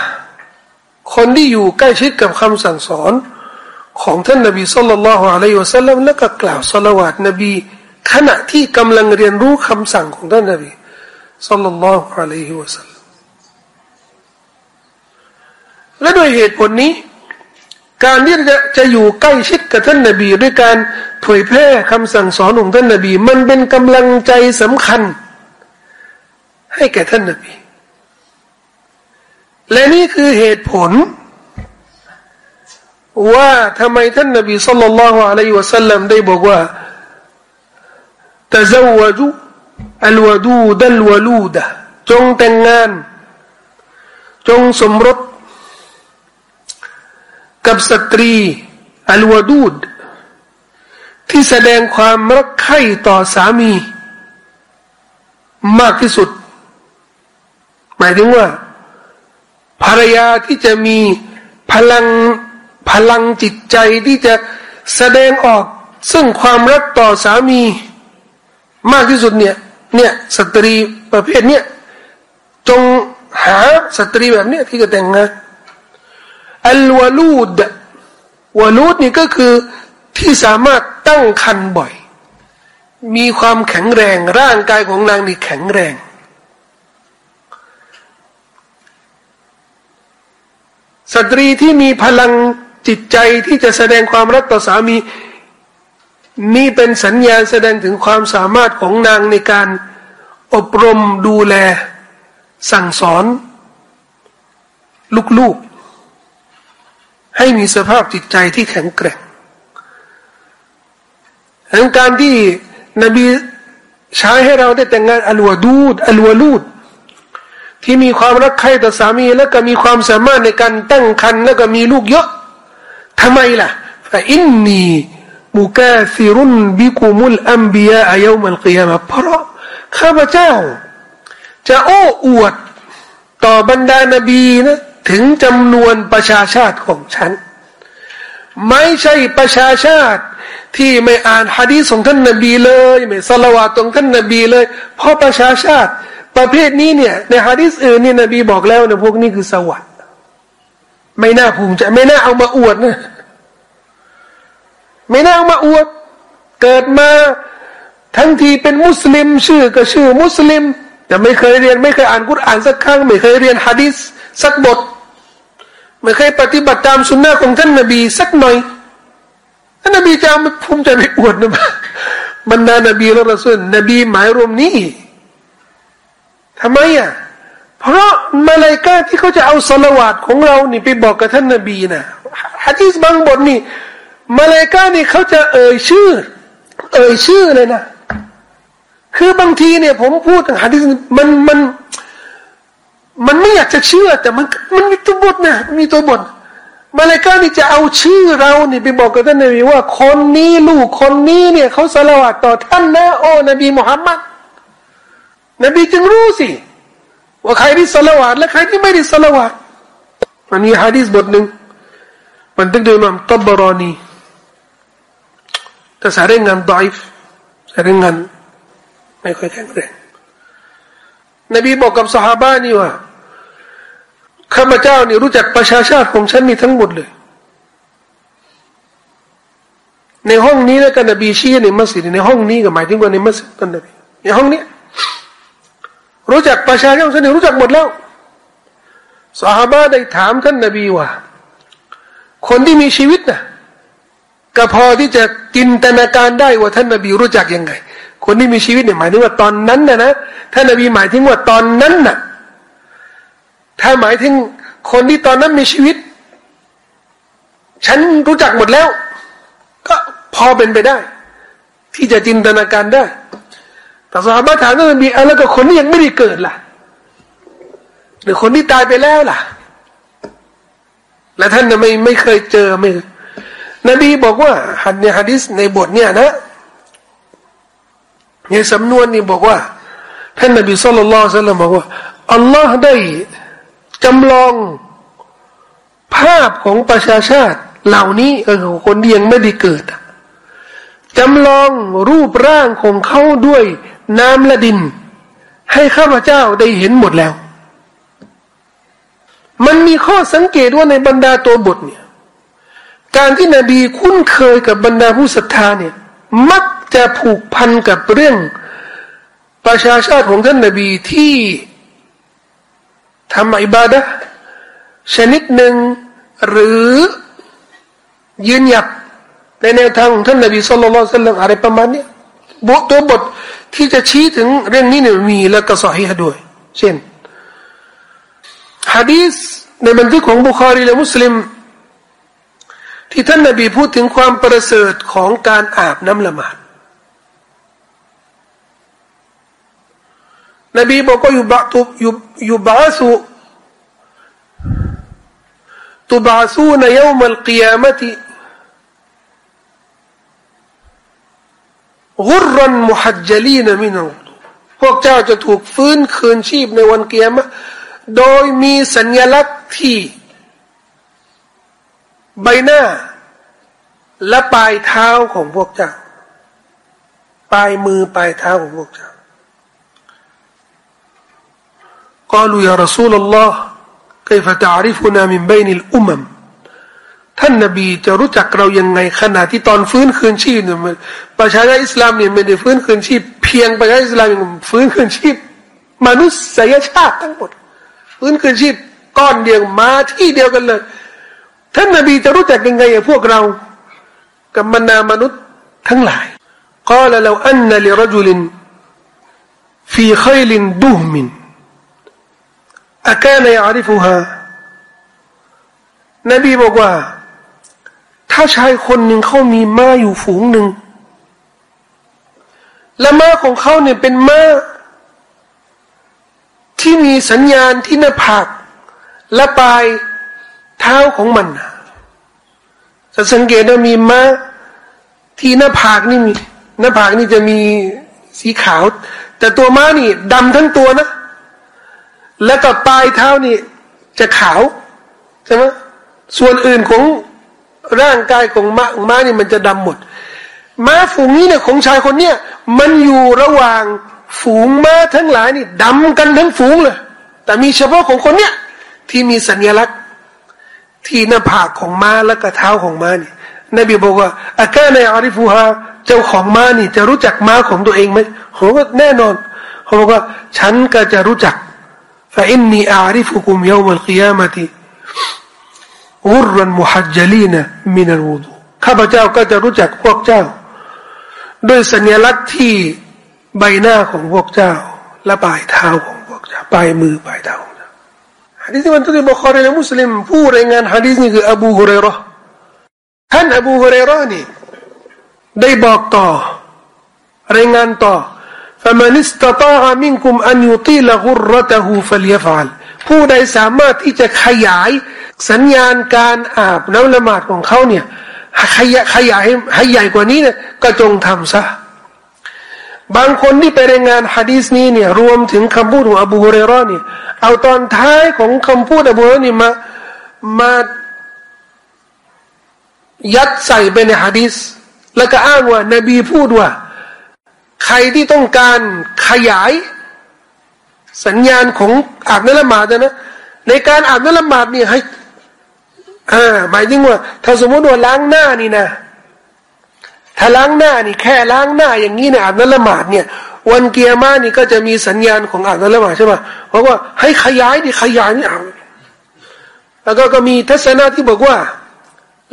คนที่อยู่ใกล้ชิดกับคำสั่งสอนของท่านนบีสุลต่านละฮ์อะลัยฮิวะสัลลัมแล้วก็กล่าวสละวาดนบี ขณะที่กำลังเรียนรู้คำสั่งของท่านนบีสุลต่านละฮ์อะลัยฮิวะสัลลัมและโดยเหตุผลนี้การที่จะจะอยู่ใกล้ชิดกับท่านนบี ด้วยการเผยแพร่คำสั่งสอนของท่านนบี มันเป็นกำลังใจสำคัญ ให้แก่ท่านนบี และนี่คือเหตุผลว่าทำไมท่านนบีสุลต่านละฮ์อะลัยฮิวะสัลลัมได้บอกว่า تزوجوا الودود الولودة จงแต่งงาน จงสมรสกับสตรีอัลวดูด ที่แสดงความรักใคร่ต่อสามี มากที่สุด หมายถึงว่า ภรรยาที่จะมีพลังพลังจิตใจที่จะแสดงออก ซึ่งความรักต่อสามี มากที่สุดเนี่ยเนี่ยสตรีประเภทเนี่ยจงหาสตรีแบบเนี้ยที่จะแต่งงานอัลวาลูดวาลูดนี่ก็คือที่สามารถตั้งคันบ่อย มีความแข็งแรงร่างกายของนางนี่แข็งแรง สตรีที่มีพลังจิตใจที่จะแสดงความรักต่อสามี นี่เป็นสัญญาณแสดงถึงความสามารถของนางในการอบรมดูแล สั่งสอน ลูกๆ ให้มีสภาพจิตใจที่แข็งแกร่งดังการที่นบีใช้ให้เราได้แต่งงานอัลวดูดอัลวลูด ที่มีความรักใคร่ต่อสามีแล้วก็มีความสามารถในการตั้งครรภ์แล้วก็มีลูกเยอะทำไมล่ะฟาอินนีมุกาซิรุนบิกุมุลอัมบียาอายามัลกิยามะเพราะข้าพเจ้า จะโอ้อวดต่อบรรดานบีนะถึงจำนวนประชาชาติของฉัน ไม่ใช่ประชาชาติที่ไม่อ่านฮะดีษของท่านนบีเลย ไม่สละวาตของท่านนบีเลย เพราะประชาชาติ ประเภทนี้เนี่ยในฮะดีษอื่นเนี่ยนบีบอกแล้วนะพวกนี้คือสวรรค์ไม่น่าภูมิใจไม่น่าเอามาอวดนะไม่น่าเอามาอวด เกิดมาทั้งทีเป็นมุสลิม ชื่อก็ชื่อมุสลิม แต่ไม่เคยเรียนไม่เคยอ่านกุรอานสักครั้ง ไม่เคยเรียนฮะดิษสักบท ไม่เคยปฏิบัติตามสุนนะของท่านนบีสักหน่อยท่านนบีจะมาภูมิใจไปอวดนะบรรดานบีและรอสุลนบีหมายรวมนี้ ทำไมอะ เพราะมาเลกาที่เขาจะเอาสละวาดของเรานี่ไปบอกกับท่านนบีนะฮะดีษบางบทนี่มาเลกานี่เขาจะเอ่ยชื่อ เอ่ยชื่อเลยนะ คือบางทีเนี่ย ผมพูดถึงฮะดีษมันมัน มันไม่อยากจะเชื่อ แต่มันมันมีตัวบทนะมีตัวบทมาเลกานี่จะเอาชื่อเรานี่ไปบอกกับท่านนบีว่าคนนี้ลูกคนนี้เนี่ยเขาสละวาดต่อท่านนะโอ้นบีมุฮัมมัด นบีจึงรู้สิ ว่าใครที่สละวาดและใครที่ไม่ได้สละวาดมันมีฮะดีษบทหนึ่งมันตึกโดยมัมตับบรอนีแต่สายงานดอยฟ์สายงานไม่ค่อยแข็งแรงนบีบอกกับสหายนี่ว่าข้าพเจ้านี่รู้จักประชาชาติของฉันนี่ทั้งหมดเลย ในห้องนี้แล้วกันนบีชี้ในมัสยิดในห้องนี้ก็หมายถึงว่าในมัสยิดตันนบีในห้องนี้ รู้จักประชาชนฉันรู้จักหมดแล้วสหาบะได้ถามท่านนบีว่า คนที่มีชีวิตนะก็พอที่จะจินตนาการได้ว่าท่านนบีรู้จักยังไง คนที่มีชีวิตเนี่ยหมายถึงว่าตอนนั้นนะนะท่านนบีหมายถึงว่าตอนนั้นน่ะ ถ้าหมายถึงคนที่ตอนนั้นมีชีวิต ฉันรู้จักหมดแล้ว ก็พอเป็นไปได้ ที่จะจินตนาการได้ แต่สาบาถามท่านนบีแล้วก็คนที่ยังไม่ได้เกิดล่ะ หรือคนที่ตายไปแล้วล่ะ และท่านไม่ไม่เคยเจอไม่นบีบอกว่าหัดในฮะดิษในบทเนี่ยนะในสำนวนนี่บอกว่า ท่านนบีสุลต่านสัลลัมบอกว่าอัลลอฮ์ได้จำลองภาพของประชาชาติ เหล่านี้เออคนที่ยังไม่ได้เกิดจำลองรูปร่างของเขาด้วย น้ำและดิน ให้ข้าพเจ้าได้เห็นหมดแล้ว มันมีข้อสังเกตว่าในบรรดาตัวบทเนี่ย การที่นบีคุ้นเคยกับบรรดาผู้ศรัทธาเนี่ย มักจะผูกพันกับเรื่อง ประชาชาติของท่านนบีที่ทำอิบาดะชนิดหนึ่งหรือยืนหยัดในแนวทางของท่านนบีสุลต่านสลลัมอะไรประมาณนี้บทตัวบท ที่จะชี้ถึงเรื่องนี้เนี่ยมีและก็สอฮีฮด้วย เช่นฮะดีสในบันทึกของบุคารีและมุสลิม ที่ท่านนาบีพูดถึงความประเสริฐของการอาบน้ำละหมาดนบีบอกว่าอยู่บะตุอยู่อยู่บาสุตุบาสูในยามลกิยามติ กุรันมุฮัจจลีนมินพวกเจ้าจะถูกฟื้นคืนชีพในวันเกียรมโดยมีสัญลักษณ์ที่ใบหน้า และปลายเท้าของพวกเจ้า ปลายมือปลายเท้าของพวกเจ้ากล่าวอย่ารสูลลอฮ์ كيف تعرفنا من بين الأمم ท่านนบีจะรู้จักเรายังไงขณะที่ตอนฟื้นคืนชีพเนี่ยประชาชนอิสลามเนี่ยไม่ได้ฟื้นคืนชีพ เพียงประชาชนอิสลามอย่างฟื้นคืนชีพ มนุษยชาติทั้งหมด ฟื้นคืนชีพก้อนเดียวมาที่เดียวกันเลย ท่านนบีจะรู้จักยังไงพวกเรากับมนามนุษย์ทั้งหลายกล่าวแล้วอันนลิรจุลินฟีขยลินดุมินอาการยาริฟุฮานบีบอกว่า ถ้าชายคนหนึ่งเขามีม้าอยู่ฝูงหนึ่ง และม้าของเขาเนี่ยเป็นม้าที่มีสัญญาณที่หน้าผากและปลายเท้าของมันจะสังเกตว่ามีม้าที่หน้าผากนี่มีหน้าผากนี่จะมีสีขาว แต่ตัวม้านี่ดำทั้งตัวนะ แล้วก็ปลายเท้านี่จะขาวใช่ไหมส่วนอื่นของ ร่างกายของม้าม้านี่มันจะดำหมด ม้าฝูงนี้เนี่ยของชายคนเนี้ยมันอยู่ระหว่างฝูงม้าทั้งหลายนี่ดำกันทั้งฝูงเลยแต่มีเฉพาะของคนเนี้ยที่มีสัญลักษณ์ ที่หน้าผากของม้าและกระเท้าของม้านี่นบีบอกว่าอาการในอาริฟูฮาเจ้าของม้านี่ จะรู้จักม้าของตัวเองไหมเขาบอกแน่นอนเขาบอกว่าฉันก็จะรู้จักฟาอินนีอาริฟุกุมยามลกิยามติ อุรันมุฮัจจลีนะมินัลวูดูข้าพเจ้าก็จะรู้จักพวกเจ้า ด้วยสัญลักษณ์ที่ใบหน้าของพวกเจ้า และปลายเท้าของพวกเจ้าปลายมือปลายเท้าของเจ้าฮะดีษที่มันตุลิบุคอรีและมุสลิมผู้รายงานฮะดีษนี้คืออบูฮุเรรอท่านอบูฮุเรรอนี่ได้บอกต่อรายงานต่อ فمن استطاع منكم أن يطيل غرته فليفعل ผู้ใดสามารถที่จะขยายสัญญาณการอาบน้ำละหมาดของเขาเนี่ยขยายขยายให้ใหญ่กว่านี้เนี่ยก็จงทำซะบางคนที่ไปรายงานฮะดีสนี้เนี่ยรวมถึงคำพูดของอบูฮุเรรอเนี่ยเอาตอนท้ายของคำพูดอบูฮุเรรอนี่มามายัดใส่ไปในฮะดีสแล้วก็อ้างว่านบีพูดว่า ใครที่ต้องการขยาย สัญญาณของอาบน้ำละหมาดนะ ในการอาบน้ำละหมาดเนี่ยให้อ่าหมายถึงว่า ถ้าสมมติว่าล้างหน้านี่นะ ถ้าล้างหน้านี่แค่ล้างหน้าอย่างนี้เนี่ยอาบน้ำละหมาดเนี่ย วันเกียร์มานี่ก็จะมีสัญญาณของอาบน้ำละหมาดใช่ไหมเพราะว่าให้ขยายดิขยายนี่อาบแล้วก็ก็มีทัศนะที่บอกว่า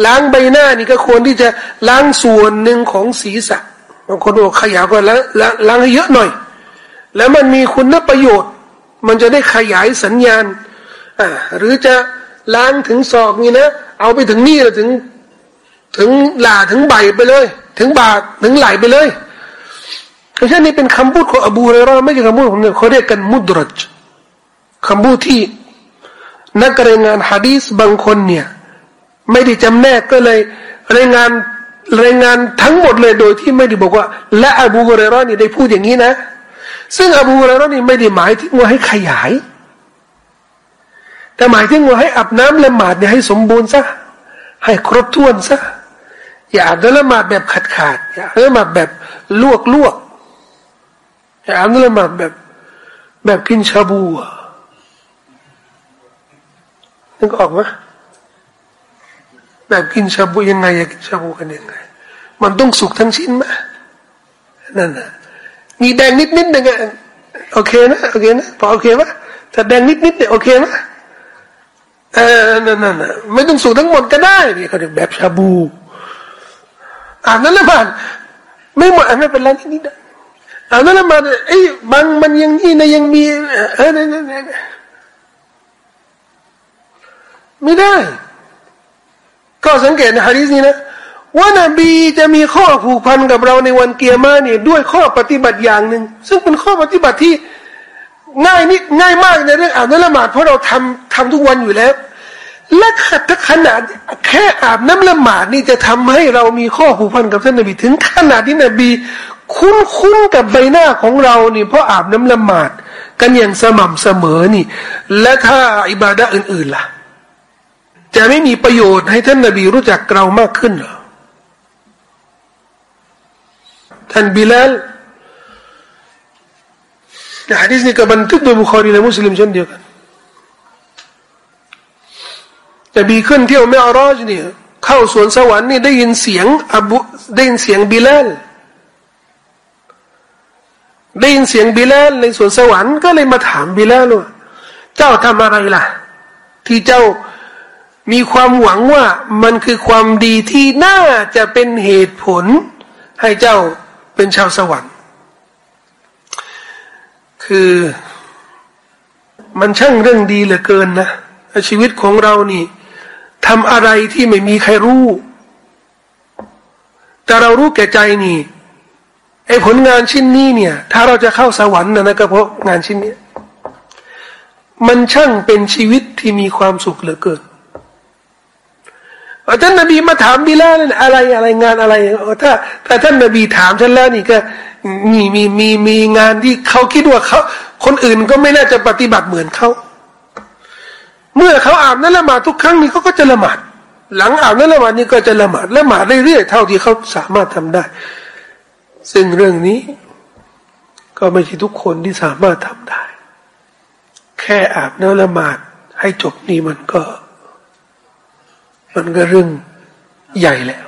ล้างใบหน้านี่ก็ควรที่จะล้างส่วนหนึ่งของศีรษะบางคนบอกขยาวก็ล้างล้างให้เยอะหน่อย แล้วมันมีคุณประโยชน์ มันจะได้ขยายสัญญาณอ่าหรือจะล้างถึงศอกนี่นะ เอาไปถึงนี่เลยถึง ถึงหล่าถึงใบไปเลย ถึงบาทถึงไหลไปเลยเพราะฉะนั้นเป็นคำพูดของอบูเรราไม่ใช่คำพูดของเนี่ยเขาเรียกกันมุดรจคำพูดที่นักรายงานฮะดีสบางคนเนี่ย ไม่ได้จำแนกก็เลย รายงานรายงานทั้งหมดเลยโดยที่ไม่ได้บอกว่า และอบูเรรอนี่ได้พูดอย่างนี้นะ ซึ่งอบูฮุเรรอนี่ไม่ได้หมายถึงว่าให้ขยาย แต่หมายถึงว่าให้อาบน้ำละหมาดเนี่ยให้สมบูรณ์ซะให้ครบถ้วนซะอย่าอาบน้ำละหมาดแบบขาดขาดอย่าอาบน้ำละหมาดแบบลวกลวกอย่าอาบน้ำละหมาดแบบแบบกินชาบูนึกออกไหมแบบกินชาบูยังไงอยากกินชาบูกันยังไง มันต้องสุกทั้งชิ้นไหมนั่นนะ มีแดงนิดนิดนึงอะโอเคนะโอเคนะพอโอเคไหมถ้าแดงนิดนิดเนี่ยโอเคไหมเออนั่นนั่นไม่ต้องสุกทั้งหมดก็ได้นี่เขาเรียกแบบชาบูอ่านนั่นละมันไม่หมดไม่เป็นไรนิดนะอ่านนั่นละมันไอ้บางมันยังนี่นะยังมีเออนั่นนั่นไม่ได้ ก็สังเกตในฮะดีษนี้นะ ว่านบีจะมีข้อผูกพันกับเราในวันเกียร์มาเนี่ยด้วยข้อปฏิบัติอย่างหนึ่งซึ่งเป็นข้อปฏิบัติที่ง่ายนิดง่ายมากในเรื่องอาบน้ำละหมาดเพราะเราทำทำทุกวันอยู่แล้ว และถ้าขนาดแค่อาบน้ำละหมาดนี่จะทำให้เรามีข้อผูกพันกับท่านนบีถึงขนาดที่นบีคุ้นคุ้นกับใบหน้าของเรานี่เพราะอาบน้ำละหมาด กันอย่างสม่ำเสมอนี่ และถ้าอิบาดะอื่นๆล่ะ จะไม่มีประโยชน์ให้ท่านนบีรู้จักเรามากขึ้นหรอ ท่านบิลาลในฮะดีษนี้ก็บันทึกโดยบุคคลและมุสลิมเช่นเดียวกันนบีขึ้นเที่ยวเมอรอจเนี่ยเข้าสวนสวรรค์นี่ได้ยินเสียงอบูได้ยินเสียงบิลาลได้ยินเสียงบิลาลในสวนสวรรค์ก็เลยมาถามบิลาลว่าเจ้าทำอะไรล่ะ ที่เจ้ามีความหวังว่ามันคือความดีที่น่าจะเป็นเหตุผล ให้เจ้า เป็นชาวสวรรค์ คือมันช่างเรื่องดีเหลือเกินนะชีวิตของเรานี่ทำอะไรที่ไม่มีใครรู้ แต่เรารู้แก่ใจนี่ไอ้ผลงานชิ้นนี้เนี่ย ถ้าเราจะเข้าสวรรค์นะนะก็เพราะงานชิ้นนี้ มันช่างเป็นชีวิตที่มีความสุขเหลือเกิน ท่านนบีมาถามบิลาเนี่อะไรอะไรงานอะไรถ้าถ้าท่านนบีถามฉันแล้วนี่ก็มีมีมีมีงานที่เขาคิดว่าเขาคนอื่นก็ไม่น่าจะปฏิบัติเหมือนเขาเมื่อเขาอาบนั้นละหมาดทุกครั้งนี่เขาก็จะละหมาดหลังอาบนั้นละหมาดนี่ก็จะละหมาดละหมาดเรื่อยๆเท่าที่เขาสามารถทำได้ ซึ่งเรื่องนี้ ก็ไม่ใช่ทุกคนที่สามารถทำได้ แค่อาบน้ำละหมาดให้จบนี่มันก็ มันก็เรื่องใหญ่แล้ว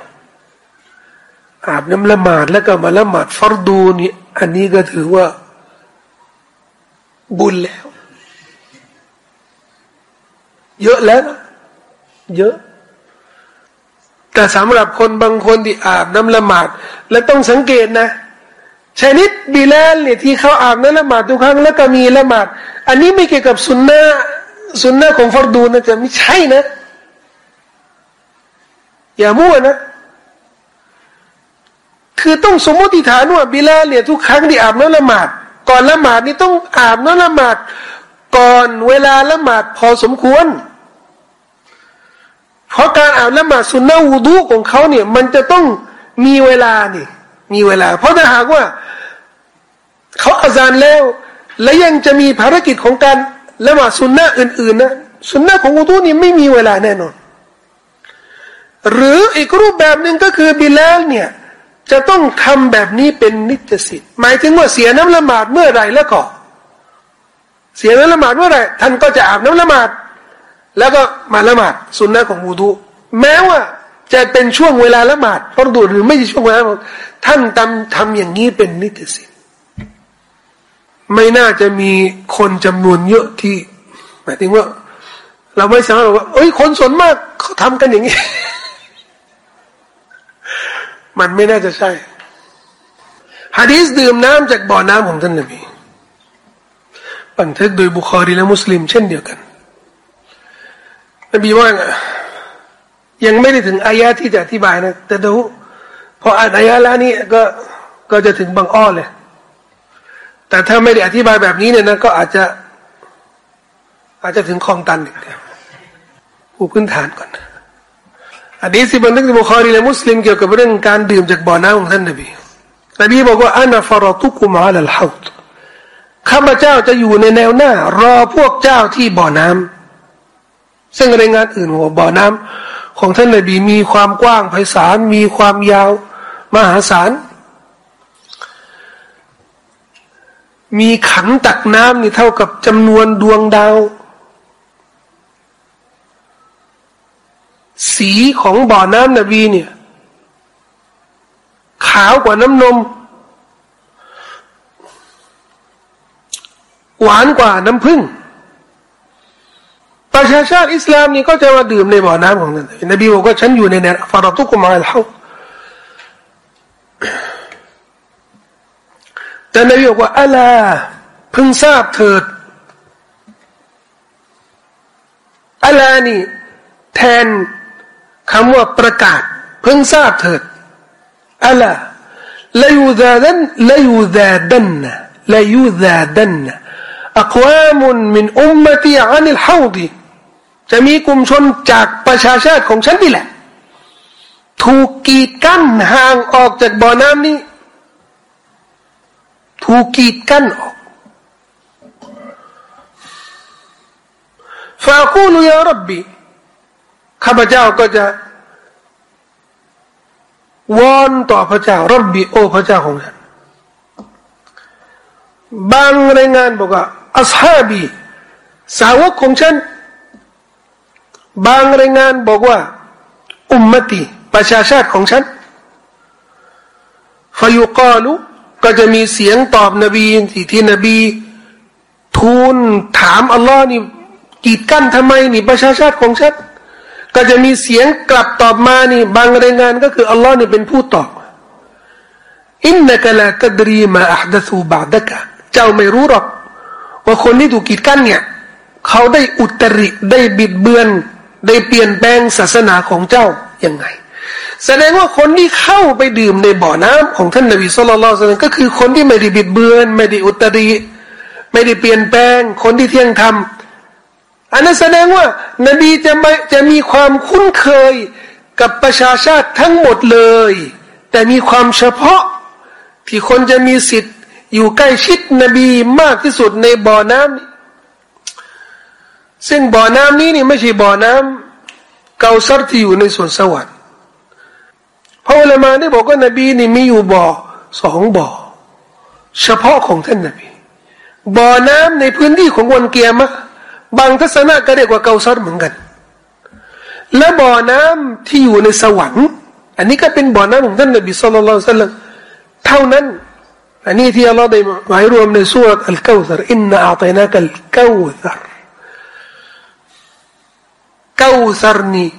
อาบน้ำละหมาดแล้วก็มาละหมาดฟารดูนี่ อันนี้ก็ถือว่า บุญแล้ว เยอะแล้วนะเยอะ แต่สำหรับคนบางคนที่อาบน้ำละหมาด และต้องสังเกตนะชนิดบิลาลเนี่ยที่เขาอาบน้ำละหมาดทุกครั้งแล้วก็มีละหมาด อันนี้ไม่เกี่ยวกับสุนนะสุนนะของฟารดูนะจะไม่ใช่นะ อย่ามั่วนะ คือต้องสมมติฐานว่าบิลาเนี่ยทุกครั้งที่อาบน้ำละหมาด ก่อนละหมาดนี่ต้องอาบน้ำละหมาด ก่อนเวลาละหมาดพอสมควร เพราะการอาบละหมาดสุนนะวูดูของเขาเนี่ย มันจะต้องมีเวลานี่ มีเวลา เพราะถ้าหากว่าเขาอาจารย์แล้ว และยังจะมีภารกิจของการละหมาดสุนนะอื่นๆนะสุนนะของวูดูนี่ไม่มีเวลาแน่นอน หรืออีกรูปแบบหนึ่งก็คือบิลาลเนี่ย จะต้องทำแบบนี้เป็นนิจสิทธิ์หมายถึงว่าเสียน้ำละหมาดเมื่อไรแล้วก็เสียน้ำละหมาดเมื่อไรท่านก็จะอาบน้ำละหมาด แล้วก็มาละหมาดสุนนะของมูดูแม้ว่าจะเป็นช่วงเวลาละหมาดพอดูหรือไม่ใช่ช่วงเวลาท่านทำทำอย่างนี้เป็นนิจสิทธิ์ไม่น่าจะมีคนจำนวนเยอะที่ หมายถึงว่า เราไม่สามารถบอกว่าเอ้ยคนส่วนมากเขาทำกันอย่างนี้ มันไม่น่าจะใช่ฮะดีสดื่มน้ำจากบ่อน้ำของท่านนบีบันทึกโดยบุคอรีและมุสลิม เช่นเดียวกัน นบีว่ายังไม่ได้ถึงอายะที่จะอธิบายนะ แต่ดูพออ่านอายะแล้วนี่ก็ก็จะถึงบางอ้อเลย แต่ถ้าไม่ได้อธิบายแบบนี้เนี่ยนะก็อาจจะอาจจะถึงคลองตันอีกผู้พื้นฐานก่อน อันนี้สิบันทึกในบุคอรีและมุสลิมเกี่ยวกับเรื่องการดื่มจากบ่อน้ำของท่านนบีนบีบอกว่าอันฟารตุกุมาลัลฮาวข้าพเจ้าจะอยู่ในแนวหน้า รอพวกเจ้าที่บ่อน้ำซึ่งรายงานอื่นว่าบ่อน้ำของท่านนบีมีความกว้างไพศาลมีความยาว มหาศาลมีขันตักน้ำนี่เท่ากับจำนวนดวงดาว สีของบ่อน้ำนบีเนี่ย ขาวกว่าน้ำนม หวานกว่าน้ำผึ้งประชาชาติอิสลามนี่ก็จะมาดื่มในบ่อน้ำของนั่นนบีบอกว่าฉันอยู่ในแนวฟารตุกุมาลฮาแต่นบีบอกว่าอัลาพึงทราบเถิดอัลานี่แทน คำว่าประกาศพึงทราบเถิดอัลาลยุดาดันลยุดาดันลยุดาดันอักวามุนมินอุมมตีอานิลฮาวดีจะมีกลุ่มชนจากประชาชาติของฉันนี่แหละ ถูกกีดกั้นห่างออกจากบ่อน้ำนี้ ถูกกีดกั้นออกฟาคูลยารับบี ข้าพเจ้าก็จะวอนต่อพระเจ้ารับบีโอพระเจ้าของฉันบางรายงานบอกว่าอัสฮาบี สาวกของฉัน บางรายงานบอกว่า อุมมติประชาชาติของฉันฟายุกาลุก็จะมีเสียงตอบนบีที่ที่นบี ทูลถามอัลลอฮ์นี่กีดกั้นทำไมนี่ประชาชาติของฉัน ก็จะมีเสียงกลับตอบมานี่ บางรายงานก็คืออัลลอฮ์นี่เป็นผู้ตอบอินนักลาตดรีมาอัดสูบาดกะเจ้าไม่รู้หรอก ว่าคนที่ถูกกีดกั้นเนี่ยเขาได้อุตริได้บิดเบือน ได้เปลี่ยนแปลงศาสนาของเจ้ายังไง แสดงว่าคนที่เข้าไปดื่มในบ่อน้ำของท่านนบีสุลต่านก็คือคนที่ไม่ได้บิดเบือน ไม่ได้อุตริ ไม่ได้เปลี่ยนแปลง คนที่เที่ยงธรรม อันนั้นแสดงว่า นบีจะไม่จะมีความคุ้นเคยกับประชาชาติทั้งหมดเลย แต่มีความเฉพาะที่คนจะมีสิทธิ์ อยู่ใกล้ชิดนบีมากที่สุดในบ่อน้ำนี้ซึ่งบ่อน้ำนี้นี่ไม่ใช่บ่อน้ำเกาซัรที่อยู่ในสวนสวรรค์พระเวลามาได้บอกว่านบีนี่มีอยู่บ่อสองบ่อเฉพาะของท่านนบีบ่อน้ำในพื้นที่ของวันกิยามะฮ์ บางทัศนะก็เรียกว่าเกาซัรเหมือนกัน และบ่อน้ำที่อยู่ในสวรรค์อันนี้ก็เป็นบ่อน้ำของท่านนบีสุลต่านเท่านั้น อันนี้ที่อัลลอฮ์ได้หมายรวมในสุรษอัลกาวซัรอินนาอัตยนากัลกาวซัรกาวซัรนี่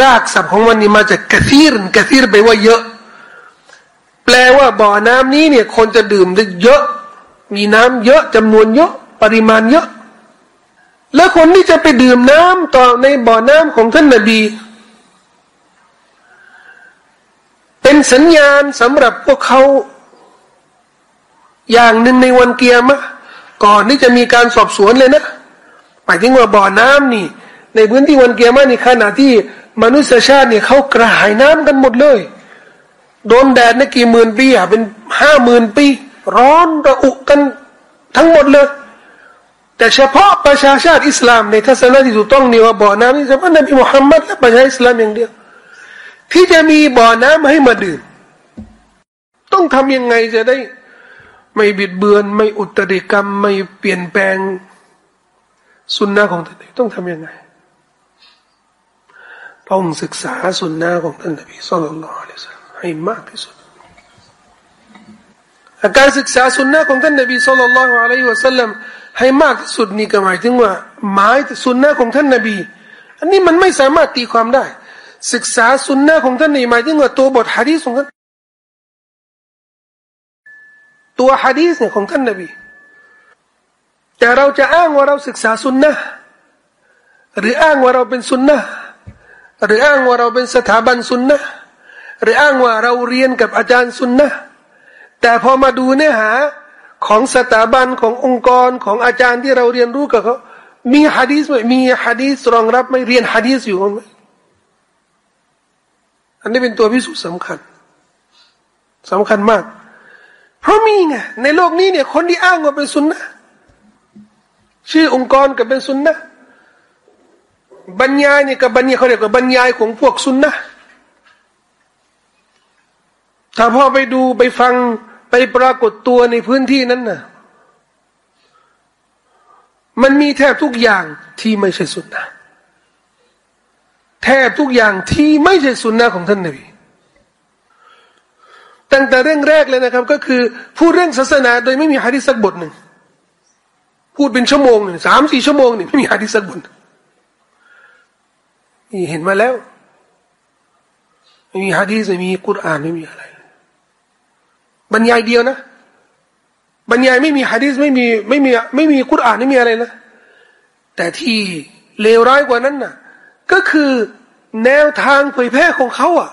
รากศัพท์ของมันนี่มาจากكثير كثير แปลว่าเยอะ แปลว่าบ่อน้ำนี้เนี่ยคนจะดื่มได้เยอะ มีน้ำเยอะจำนวนเยอะ ปริมาณเยอะ แล้วคนที่จะไปดื่มน้ำต่อในบ่อน้ำของท่านนบี เป็นสัญญาณสำหรับพวกเขาอย่างหนึ่งในวันเกียร์มะก่อนที่จะมีการสอบสวนเลยนะหมายถึงว่าบ่อน้ำนี่ ในพื้นที่วันเกียร์มะนี่ขณะที่มนุษยชาติเนี่ยเขากระหายน้ำกันหมดเลยโดนแดดในกี่หมื่นปีอะเป็นห้าหมื่นปี ร้อนระอุกันทั้งหมดเลย แต่เฉพาะประชาชาติอิสลามในทัศนะที่ถูกต้องนี่ว่าบ่อน้ำนี่เฉพาะนบีมุฮัมมัดและประชาอิสลามอย่างเดียว ที่จะมีบ่อน้ำให้มาดื่ม ต้องทำยังไงจะได้ ไม่บิดเบือน ไม่อุตริกรรม ไม่เปลี่ยนแปลงสุนนะของท่านต้องทำยังไงต้องศึกษาสุนนะของท่านนบีสุลต่านให้มากที่สุดการศึกษาสุนนะของท่านนบีสุลต่านละอะลัยฮิวะสัลลัม ให้มากที่สุดนี่ก็หมายถึงว่า หมายสุนนะของท่านนบี อันนี้มันไม่สามารถตีความได้ ศึกษาสุนนะของท่านนี่หมายถึงว่าตัวบทฮะดีษของท่านตัวฮะดีสเนี่ยของท่านนบี แต่เราจะอ้างว่าเราศึกษาสุนนะหรืออ้างว่าเราเป็นสุนนะหรืออ้างว่าเราเป็นสถาบันสุนนะหรืออ้างว่าเราเรียนกับอาจารย์สุนนะแต่พอมาดูเนื้อหา ของสถาบันขององค์กรของอาจารย์ที่เราเรียนรู้กับเขามีฮะดีสไหมมีฮะดีสรองรับไหมเรียนฮะดีสอยู่ไหมอันนี้เป็นตัวพิสูจน์สำคัญสำคัญมาก เพราะมีไงในโลกนี้เนี่ย คนที่อ้างว่าเป็นสุนนะชื่อองค์กรกับเป็นสุนนะบรรยายเนี่ยกับบรรยายเขาเรียกว่าบรรยายของพวกสุนนะถ้าพอไปดูไปฟัง ไปปรากฏตัวในพื้นที่นั้นน่ะ มันมีแทบทุกอย่างที่ไม่ใช่สุนนะแทบทุกอย่างที่ไม่ใช่สุนนะของท่านนบีตั้งแต่เรื่องแรกเลยนะครับ ก็คือพูดเรื่องศาสนาโดยไม่มีฮะดิษสักบทหนึ่งพูดเป็นชั่วโมงหนึ่งสามสี่ชั่วโมงนี่ไม่มีฮะดิษสักบทนี่เห็นมาแล้วไม่มีฮะดีษไม่มีกุรอานไม่มีอะไร บรรยายเดียวนะ บรรยายไม่มีฮะดีษไม่มีไม่มีไม่มีกุรอานไม่มีอะไรนะ แต่ที่เลวร้ายกว่านั้นน่ะ ก็คือแนวทางเผยแพร่ของเขาอะ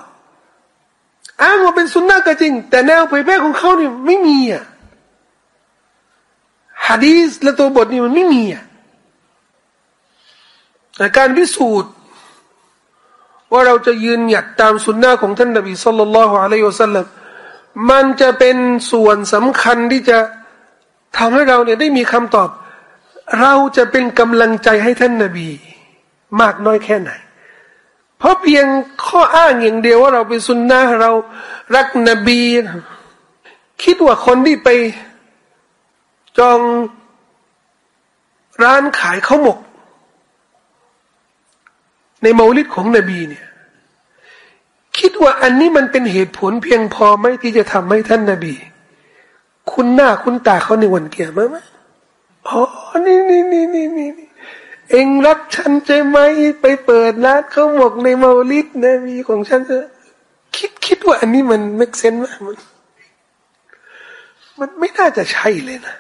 อ้างว่าเป็นสุนนะก็จริง แต่แนวเผยแพร่ของเขาเนี่ยไม่มีอะฮะดีษและตัวบทนี่มันไม่มีอะการพิสูจน์ ว่าเราจะยืนหยัดตามสุนนะของท่านนบีสุลต่านละฮ์อะลัยฮิวสัลลัม มันจะเป็นส่วนสำคัญที่จะทำให้เราเนี่ยได้มีคำตอบ เราจะเป็นกำลังใจให้ท่านนบี มากน้อยแค่ไหน เพราะเพียงข้ออ้างอย่างเดียวว่าเราเป็นสุนนะเรารักนบี คิดว่าคนที่ไปจองร้านขายข้าวหมก ในมาลิดของนบีเนี่ย ว่าอันนี้มันเป็นเหตุผลเพียงพอไหมที่จะทำให้ท่านนบี คุณหน้าคุณตาเขาในวันเกียรติไหมอ๋อนี่นี่นี่นี่นี่เองรักฉันใช่ไหมไปเปิดร้านเขาบอกในมาลิดนบีของฉันจะคิดคิดว่าอันนี้มันไม่เซนไหมมัน มันไม่น่าจะใช่เลยนะ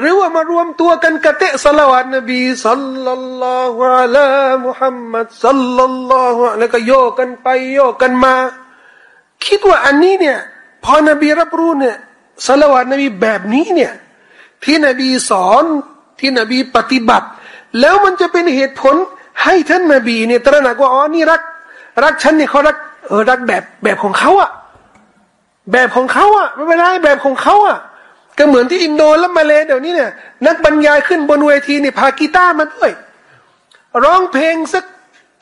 หรือว่ามารวมตัวกันกระเตะสลาวานนบีสัลลัลลอฮุอะลัยมุฮัมมัดสัลลัลลอฮุแล้วก็โยกกันไปโยกกันมา คิดว่าอันนี้เนี่ยพอนบีรับรู้เนี่ยสลาวานนบีแบบนี้เนี่ยที่นบีสอนที่นบีปฏิบัติ แล้วมันจะเป็นเหตุผลให้ท่านนบีเนี่ยตระหนักว่าอ๋อนี่รัก รักฉันเนี่ยเขารักเออรักแบบแบบของเขาอะแบบของเขาอะไม่เป็นไรแบบของเขาอะ ก็เหมือนที่อินโดและมาเลเดี๋ยวนี้เนี่ย นักบรรยายขึ้นบนเวทีนี่พากีตาร์มาด้วย ร้องเพลงสัก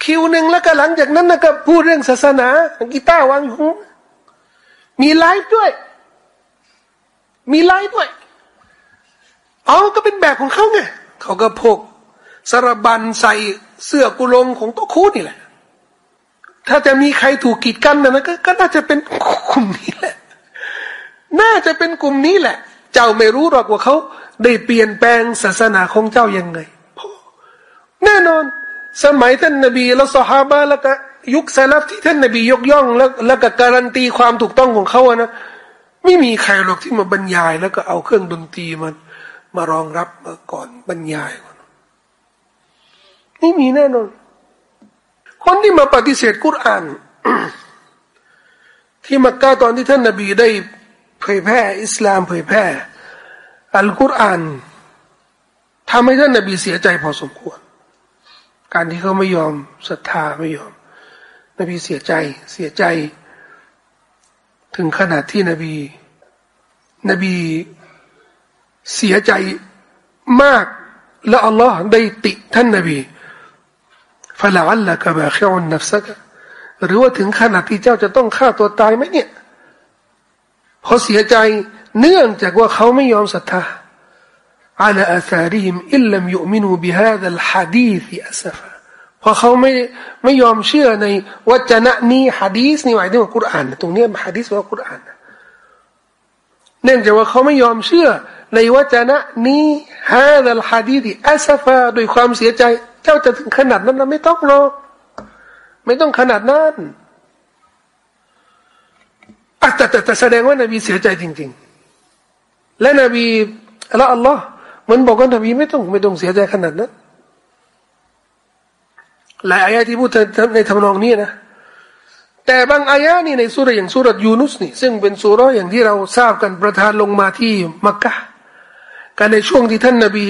คิวหนึ่งแล้วก็หลังจากนั้นก็พูดเรื่องศาสนากีตาร์วางอยู่มีไลฟ์ด้วย มีไลฟ์ด้วยอ๋อก็เป็นแบบของเขาไงเขาก็พกสารบันใส่เสื้อกุลงของโต๊ะคูนี่แหละ ถ้าจะมีใครถูกกีดกันนะก็ก็น่าจะเป็นกลุ่มนี้แหละ น่าจะเป็นกลุ่มนี้แหละ เจ้าไม่รู้หรอกว่าเขาได้เปลี่ยนแปลงศาสนาของเจ้ายังไงแน่นอน สมัยท่านนบีและสหาบะแล้วก็ยุคสลับที่ท่านนบียกย่องแล้วแล้วก็การันตีความถูกต้องของเขาอะนะไม่มีใครหรอกที่มาบรรยาย แล้วก็เอาเครื่องดนตรีมันมารองรับมาก่อนบรรยายก่อนไม่มีแน่นอน คนที่มาปฏิเสธกุรอาน ที่มักกะตอนที่ท่านนบีได้ เผยแพร่อิสลามเผยแพร่อัลกุรอานทำให้ท่านนบีเสียใจพอสมควร การที่เขาไม่ยอมศรัทธาไม่ยอม นบีเสียใจเสียใจ ถึงขนาดที่นบี นบีเสียใจมาก และอัลลอฮ์ได้ติท่านนบีฟะลาอัลละกะบาคิอุนนัฟซะกหรือว่าถึงขนาดที่เจ้าจะต้องฆ่าตัวตายไหมเนี่ย เขาเสียใจเนื่องจากว่าเขาไม่ยอมศรัทธา على آثارهم إن لم يؤمنوا بهذا الحديث أسفا พอเขาไม่ไม่ยอมเชื่อในวัจนะนี้ฮะดีสนี่หมายถึงว่ากุรอานตรงนี้ฮะดีสว่ากุรอานเนื่องจากว่าเขาไม่ยอมเชื่อในวัจนะนี้ฮะดัลฮะดีสอัสฟาโดยความเสียใจ เจ้าจะถึงขนาดนั้นนะไม่ต้องหรอกไม่ต้องขนาดนั้น แต่แต่แต่แสดงว่านบีเสียใจจริง ๆ และนบีลลอฮ์อัลลอฮ์มันบอกว่านบีไม่ต้องไม่ต้องเสียใจขนาดนั้นหลายอายะที่พูดในทำนองนี้นะแต่บางอายะนี่ในสุรอย่างสุรยูนุสนี่ซึ่งเป็นสุรอย่างที่เราทราบกันประทานลงมาที่มักกะกันในช่วงที่ท่านนบี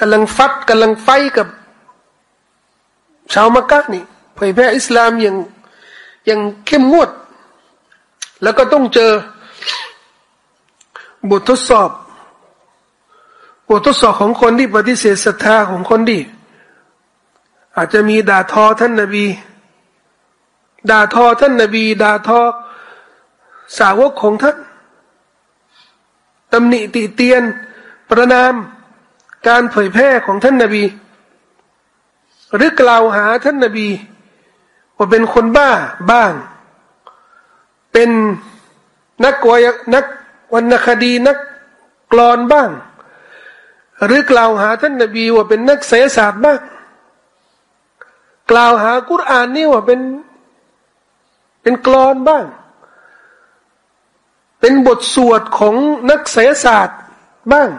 กำลังฟัดกำลังไฟกับ ชาวมักกะนี่เผยแพร่อิสลามอย่างอย่างเข้มงวด แล้วก็ต้องเจอบททดสอบ บททดสอบของคนที่ปฏิเสธศรัทธาของคนที่อาจจะมีด่าทอท่านนบี ด่าทอท่านนบี ด่าทอสาวกของท่านตำหนิติเตียน ประนาม การเผยแพร่ของท่านนบี หรือกล่าวหาท่านนบี ว่าเป็นคนบ้าบ้าง เป็นนักวยนักวรรณคดีนักกลอนบ้าง หรือกล่าวหาท่านนบีว่าเป็นนักเสศาสตร์บ้าง กล่าวหากุรอานนี่ว่าเป็นเป็นกรอนบ้าง เป็นบทสวดของนักศิลศาสตร์บ้าง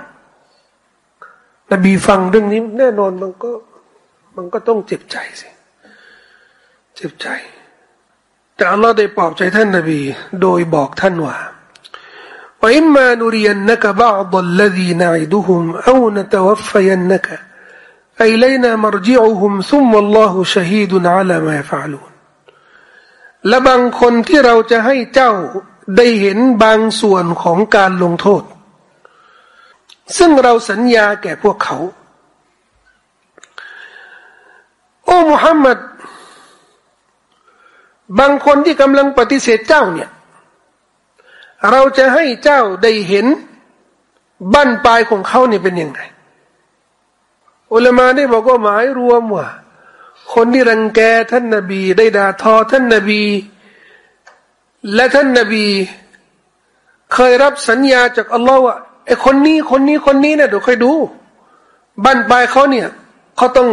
นบีฟังเรื่องนี้แน่นอนมันก็ มันก็ต้องเจ็บใจสิ เจ็บใจ แต่อัลลอฮ์ได้ปลอบใจท่านนบี โดยบอกท่านว่าว่าอิมมานุรียนนักบางดัลลดีนาอิดุฮุมเอานตวฟยันนัก إلينا مرجعهم ثم الله شهيد على ما يفعلون และบางคนที่เราจะให้เจ้าได้เห็นบางส่วนของการลงโทษ ซึ่งเราสัญญาแก่พวกเขา โอ้มุฮัมมัด บางคนที่กำลังปฏิเสธเจ้าเนี่ย เราจะให้เจ้าได้เห็นบั้นปลายของเขาเนี่ยเป็นยังไงอุลามาได้บอกว่าหมายรวมว่า คนที่รังแกท่านนบี ได้ด่าทอท่านนบี และท่านนบี เคยรับสัญญาจากอัลลอฮ์ว่าไอคนนี้คนนี้คนนี้เนี่ยเดี๋ยวค่อยดูบั้นปลายเขาเนี่ยเขาต้อง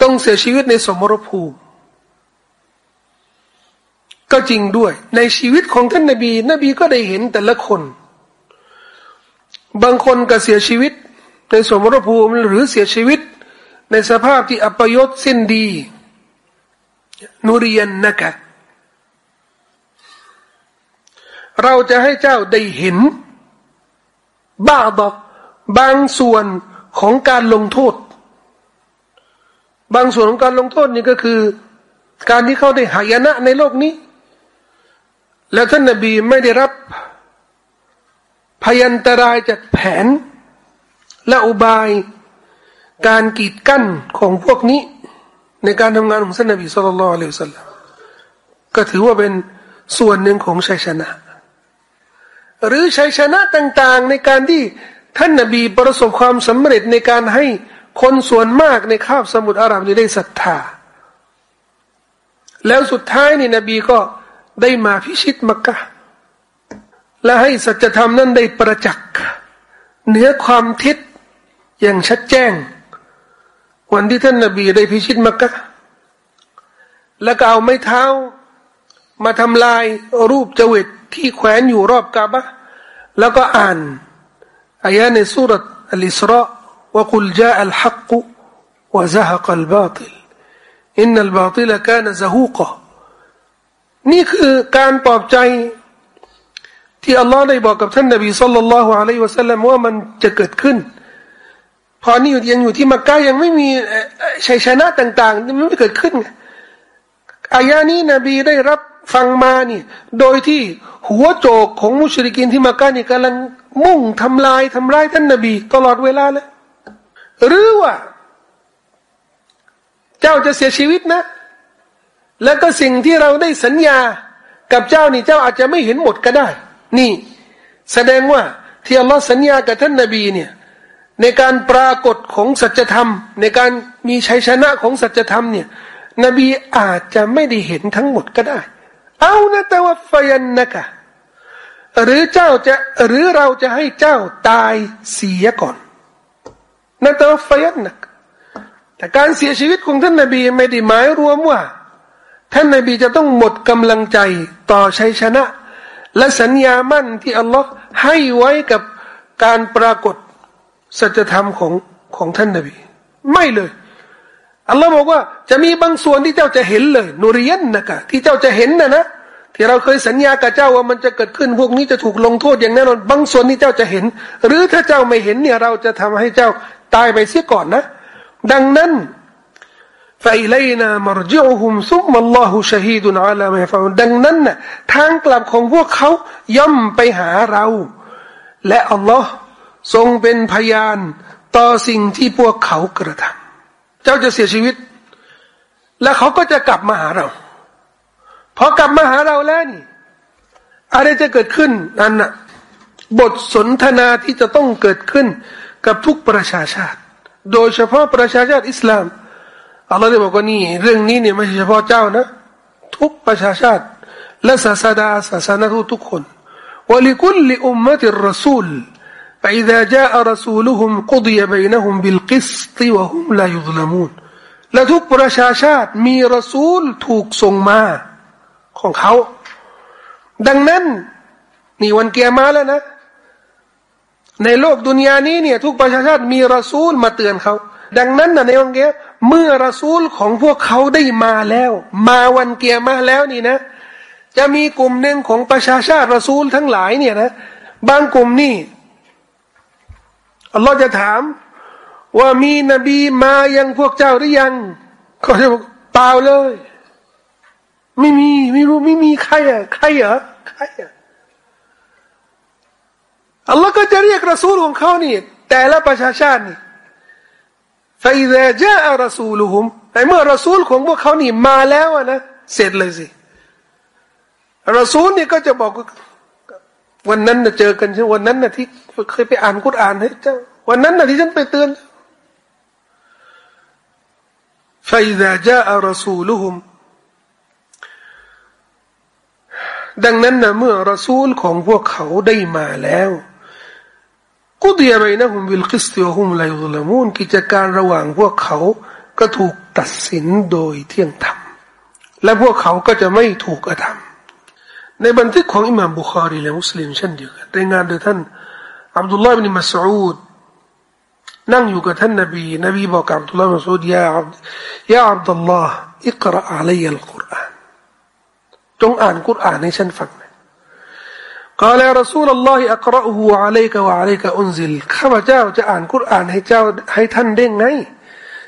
ต้องเสียชีวิตในสมรภูมิ ก็จริงด้วย ในชีวิตของท่านนบี นบีก็ได้เห็นแต่ละคน บางคนก็เสียชีวิต ในสมรภูมิหรือเสียชีวิต ในสภาพที่อัปยศสิ้นดี นุเรียนนะกะเราจะให้เจ้าได้เห็น บ้าดอกบางส่วนของการลงโทษ บางส่วนของการลงโทษนี่ก็คือ การที่เขาได้หายนะในโลกนี้ แล้วท่านนบีไม่ได้รับพยันตรายจากแผน และอุบาย การกีดกั้นของพวกนี้ ในการทำงานของท่านนบีสุลต่านละอัลลอฮฺสัลลัมก็ถือว่าเป็นส่วนหนึ่งของชัยชนะ หรือชัยชนะต่างๆ ในการที่ท่านนบีประสบความสำเร็จในการให้คนส่วนมากในคาบสมุทรอาหรับนี้ได้ศรัทธา แล้วสุดท้ายนี่นบีก็ ได้มาพิชิตมักกะ และให้สัจธรรมนั้นได้ประจักษ์เหนือความทิศอย่างชัดแจ้ง วันที่ท่านนบีได้พิชิตมักกะ แล้วก็เอาไม้เท้า มาทำลายรูปจวิตที่แขวนอยู่รอบกาบะแล้วก็อ่านอายะในสุรษอัลอิสราว่ากุลจาอัลฮักกุวะซะฮกัลบาติลอินนัลบาติลกานซะฮูกะ นี่คือการปลอบใจที่อัลลอฮ์ได้บอกกับท่านนบีสัลลัลลอฮุอะลัยวะสัลลัมว่ามันจะเกิดขึ้น พอนี่ยังอยู่ที่มักกะยังไม่มีชัยชนะต่างๆมันไม่เกิดขึ้นอายานี้นบีได้รับฟังมานี่โดยที่หัวโจกของมุชริกินที่มักกะนี่กำลังมุ่งทำลายทำลายท่านนบี ตลอดเวลาเลยหรือว่า เจ้าจะเสียชีวิตนะ แล้วก็สิ่งที่เราได้สัญญากับเจ้านี่เจ้าอาจจะไม่เห็นหมดก็ได้ นี่ แสดงว่าที่อัลลอฮ์สัญญากับท่านนบีเนี่ยในการปรากฏของสัจธรรม ในการมีชัยชนะของสัจธรรมเนี่ย นบีอาจจะไม่ได้เห็นทั้งหมดก็ได้ เอานะแต่ว่าฟยันนะกะหรือเจ้าจะหรือเราจะให้เจ้าตายเสียก่อนนะแต่ว่าฟยันนะแต่การเสียชีวิตของท่านนบีไม่ได้หมายรวมว่า ท่านนบีจะต้องหมดกำลังใจต่อชัยชนะ และสัญญามั่นที่อัลลอฮ์ให้ไว้กับการปรากฏสัจธรรมของของท่านนบี ไม่เลย อัลลอฮ์บอกว่าจะมีบางส่วนที่เจ้าจะเห็นเลยนุริยันนะกะที่เจ้าจะเห็นนะนะที่เราเคยสัญญากับเจ้าว่ามันจะเกิดขึ้นพวกนี้จะถูกลงโทษอย่างแน่นอนบางส่วนที่เจ้าจะเห็น หรือถ้าเจ้าไม่เห็นเนี่ยเราจะทำให้เจ้าตายไปเสียก่อนนะ ดังนั้น ไฟาอิเลนามรจิอุฮุมซุมมัลลอฮุชฮีดุนอาลามิฟาดังนั้นน่ะทางกลับของพวกเขาย่อมไปหาเรา และอัลลอฮ์ทรงเป็นพยานต่อสิ่งที่พวกเขากระทำเจ้าจะเสียชีวิต และเขาก็จะกลับมาหาเราพอกลับมาหาเราแล้วนี่อะไรจะเกิดขึ้นนั่นน่ะบทสนทนาที่จะต้องเกิดขึ้นกับทุกประชาชาติ โดยเฉพาะประชาชาติอิสลาม อัลลอฮ์ได้บอกว่านี่เรื่องนี้เนี่ยไม่ใช่เฉพาะเจ้านะ ทุกประชาชาติ และศาสดาศาสนาทุกคนวลิคุลอุมมะติรสูล فإذا جاء رسولهم قضي بينهم بالقسط وهم لا يظلمون และทุกประชาชาติมีรสูลถูกส่งมาของเขา ดังนั้นนี่วันเกียร์มาแล้วนะ ในโลกดุนยานี้เนี่ยทุกประชาชาติมีรสูลมาเตือนเขา ดังนั้นนะในวันเกียร์ เมื่อรสูลของพวกเขาได้มาแล้ว มาวันเกียร์มาแล้วนี่นะ จะมีกลุ่มหนึ่งของประชาชาติรสูลทั้งหลายเนี่ยนะบางกลุ่มนี่อัลลอฮ์จะถาม ว่ามีนบีมายังพวกเจ้าหรือยังเขาจะบอกเปล่าเลย ไม่มีไม่รู้ไม่มีใครอะใครอะใครอะอัลลอฮ์ก็จะเรียกรสูลของเขานี่ แต่ละประชาชาตินี่ ฟาอิซาจาอารสูลุฮุมไอเมื่อรสูลของพวกเขานี่มาแล้วนะเสร็จเลยสิรสูลนี่ก็จะบอกวันนั้นนะเจอกันใช่วันนั้นน่ะที่เคยไปอ่านกุตอ่านให้เจ้าวันนั้นน่ะที่ฉันไปเตือนฟาอิซาจาอารสูลุฮุมดังนั้นนะเมื่อรสูลของพวกเขาได้มาแล้ว กุดียไปนะฮุมวิลกิสติวฮุมลายุลามูนกิจการระหว่างพวกเขาก็ถูกตัดสินโดยเที่ยงธรรม และพวกเขาก็จะไม่ถูกกระทำในบันทึกของอิหม่ามบุคารีและมุสลิมเช่นเดียวกันรายงานโดยท่านอับดุลลาห์บินมัสอูดนั่งอยู่กับท่านนบีนบีบอกกับอับดุลลาห์บินมัสอูดยาอับยาอับดุลลาห์อิกราอะลัยอัลกุรอานจงอ่านกุรอานให้ฉันฟัง กล่าวรสูลลอฮิอักรอฮูอะลัยกะวะอะลัยกะอุนซิลข้าพเจ้าจะอ่านคุรอานให้เจ้าให้ท่านได้ไง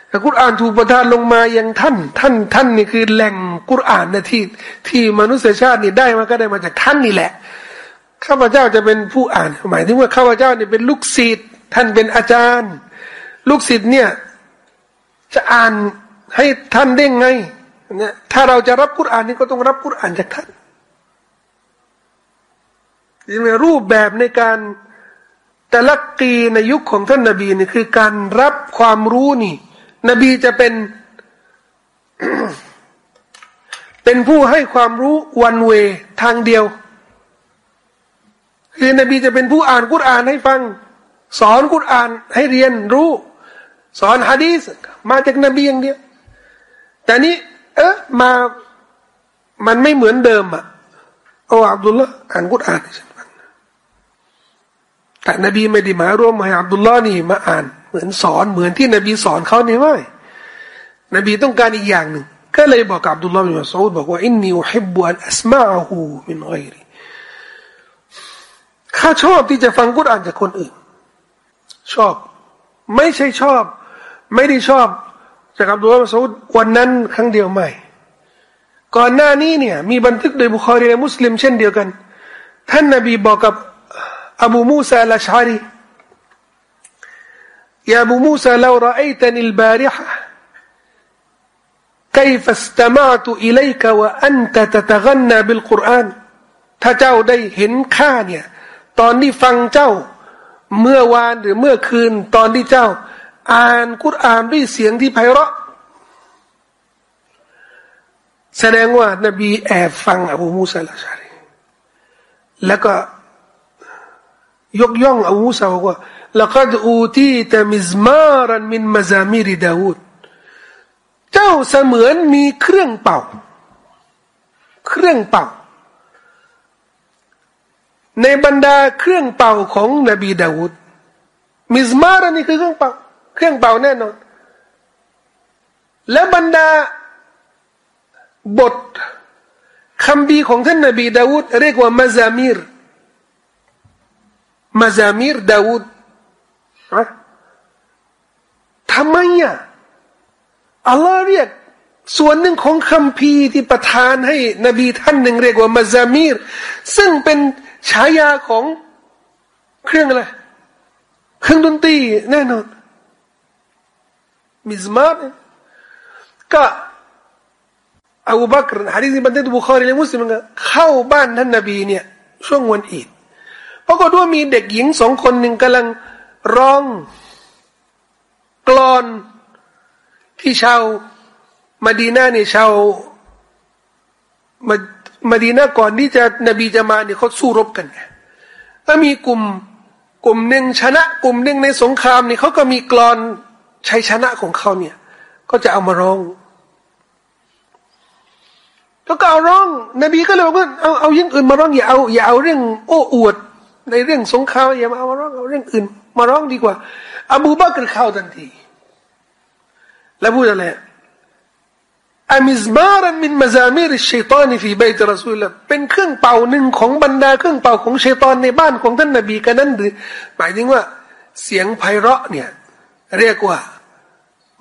แต่กุรอานถูกประทานลงมาอย่างท่าน ท่านท่านนี่คือแหล่งคุรอานนะที่ที่มนุษยชาตินี่ได้มาก็ได้มาจากท่านนี่แหละข้าพเจ้าจะเป็นผู้อ่านหมายถึงว่าข้าพเจ้าเนี่ยเป็นลูกศิษย์ท่านเป็นอาจารย์ ลูกศิษย์เนี่ยจะอ่านให้ท่านได้ไงเนี่ยถ้าเราจะรับคุรอานนี่ก็ต้องรับคุรอานจากท่าน ยังไงรูปแบบในการแต่ละกีในยุคของท่านนาบีนี่คือการรับความรู้นี่ นบีจะเป็นเป็นผู้ให้ความรู้วันเวทางเดียว คือนบีจะเป็นผู้อ่านกุรอานให้ฟัง สอนกุรอานให้เรียนรู้ สอนฮะดีสมาจากนบีอย่างเดียว แต่นี้ เออมามันไม่เหมือนเดิมอะโอ้อับดุลละอ่านกุรอานให้น แต่นบีไม่ได้มาร่วมให้อับดุลละนี่มาอ่าน เหมือนสอนเหมือนที่นบีสอนเขานี่ไม่นบีต้องการอีกอย่างหนึ่งก็เลยบอกกับอับดุลลาห์บินมัสอูดบอกว่าอินนีอุฮิบุอันอัสมาะฮูมินไกรีข้าชอบที่จะฟังกุรอานจากคนอื่น ชอบ ไม่ใช่ชอบ ไม่ได้ชอบจากอับดุลลาห์มัสอุดวันนั้นครั้งเดียวไม่ก่อนหน้านี้เนี่ย มีบันทึกโดยบุคคลีและมุสลิมเช่นเดียวกัน ท่านนบีบอกกับ อบูมูซาลาชารียาบูมูซาลาราอัยตันิลบาริฮะ كيف استمعت إليك وأنت تتغنى بالقرآن ถ้าเจ้าได้เห็นข้าเนี่ยตอนที่ฟังเจ้าเมื่อวานหรือเมื่อคืนตอนที่เจ้าอ่านกุรอานด้วยเสียงที่ไพเราะแสดงว่านบีแอบฟังอบูมูซาลาชารีแล้วก็ ยกย่องอบูมูซาบอกว่าล้วก็อูที่แต่มิซมารันมินมาซามิริดาวูดเจ้าเสมือนมีเครื่องเป่า เครื่องเป่า ในบรรดาเครื่องเป่าของนบีดาวูดمزمار นี่คือเครื่องเป่า เครื่องเป่าแน่นอน และบรรดาบทคัมภีร์ของท่านนบีดาวูดเรียกว่าمزامير مزامير ดาวูดทำไมอะอัลลอฮ์เรียก ส่วนหนึ่งของคัมภีร์ที่ประทานให้ นบีท่านหนึ่งเรียกว่าمزاميرซึ่งเป็นฉายาของเครื่องอะไร เครื่องดนตรีแน่นอน مزمار ก็อบูบักรฮะดีษบันทึกบุคอรีและมุสลิมเข้าบ้านท่านนบีเนี่ย ช่วงวันอีด ปรากฏว่ามีเด็กหญิงสองคนหนึ่งกำลังร้องกลอนที่ชาวมาดีนาเนี่ยชาวมามาดีนาก่อนที่จะนบีจะมาเนี่ยเขาสู้รบกันไงถ้ามีกลุ่มกลุ่มหนึ่งชนะ กลุ่มหนึ่งในสงครามเนี่ยเขาก็มีกลอนชัยชนะของเขาเนี่ย ก็จะเอามาร้องแล้วก็เอาร้อง นบีก็เลยบอกว่าเอาเอายิ่งอื่นมาร้องอย่าเอาอย่าเอาเรื่องโอ้อวด ในเรื่องสงครามอย่ามาเอามาร้องเอาเรื่องอื่น มาร้องดีกว่า อบูบักรเข้าทันที แล้วพูดอะไรอามิซมารันมินมาซามิริชัยตานีฟีบตรสูลเป็นเครื่องเป่าหนึ่งของบรรดาเครื่องเป่าของชัยตอนในบ้านของท่านนบีกันนั้นหรือหมายถึงว่า เสียงไพเราะเนี่ย เรียกว่า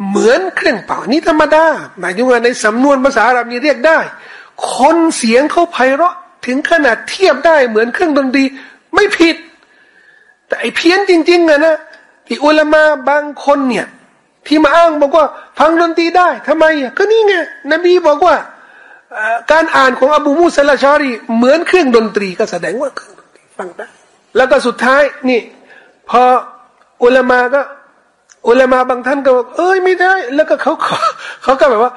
เหมือนเครื่องเป่านี่ธรรมดาหมายถึงว่าในสำนวนภาษาอาหรับนี่เรียกได้ คนเสียงเขาไพเราะถึงขนาดเทียบได้เหมือนเครื่องดนตรี ไม่ผิด แต่ไอเพี้ยนจริงๆอะนะที่อุลามาบางคนเนี่ย ที่มาอ้างบอกว่า ฟังดนตรีได้ทำไมอะก็นี่ไงนบีบอกว่าการอ่านของอบูมูสลาชารีเหมือนเครื่องดนตรีก็แสดงว่าเครื่องดนตรีฟังได้แล้วก็สุดท้ายนี่ พออุลามาก็ อุลามาบางท่านก็บอกเอ้ยไม่ได้ แล้วก็เขาเขาก็แบบว่า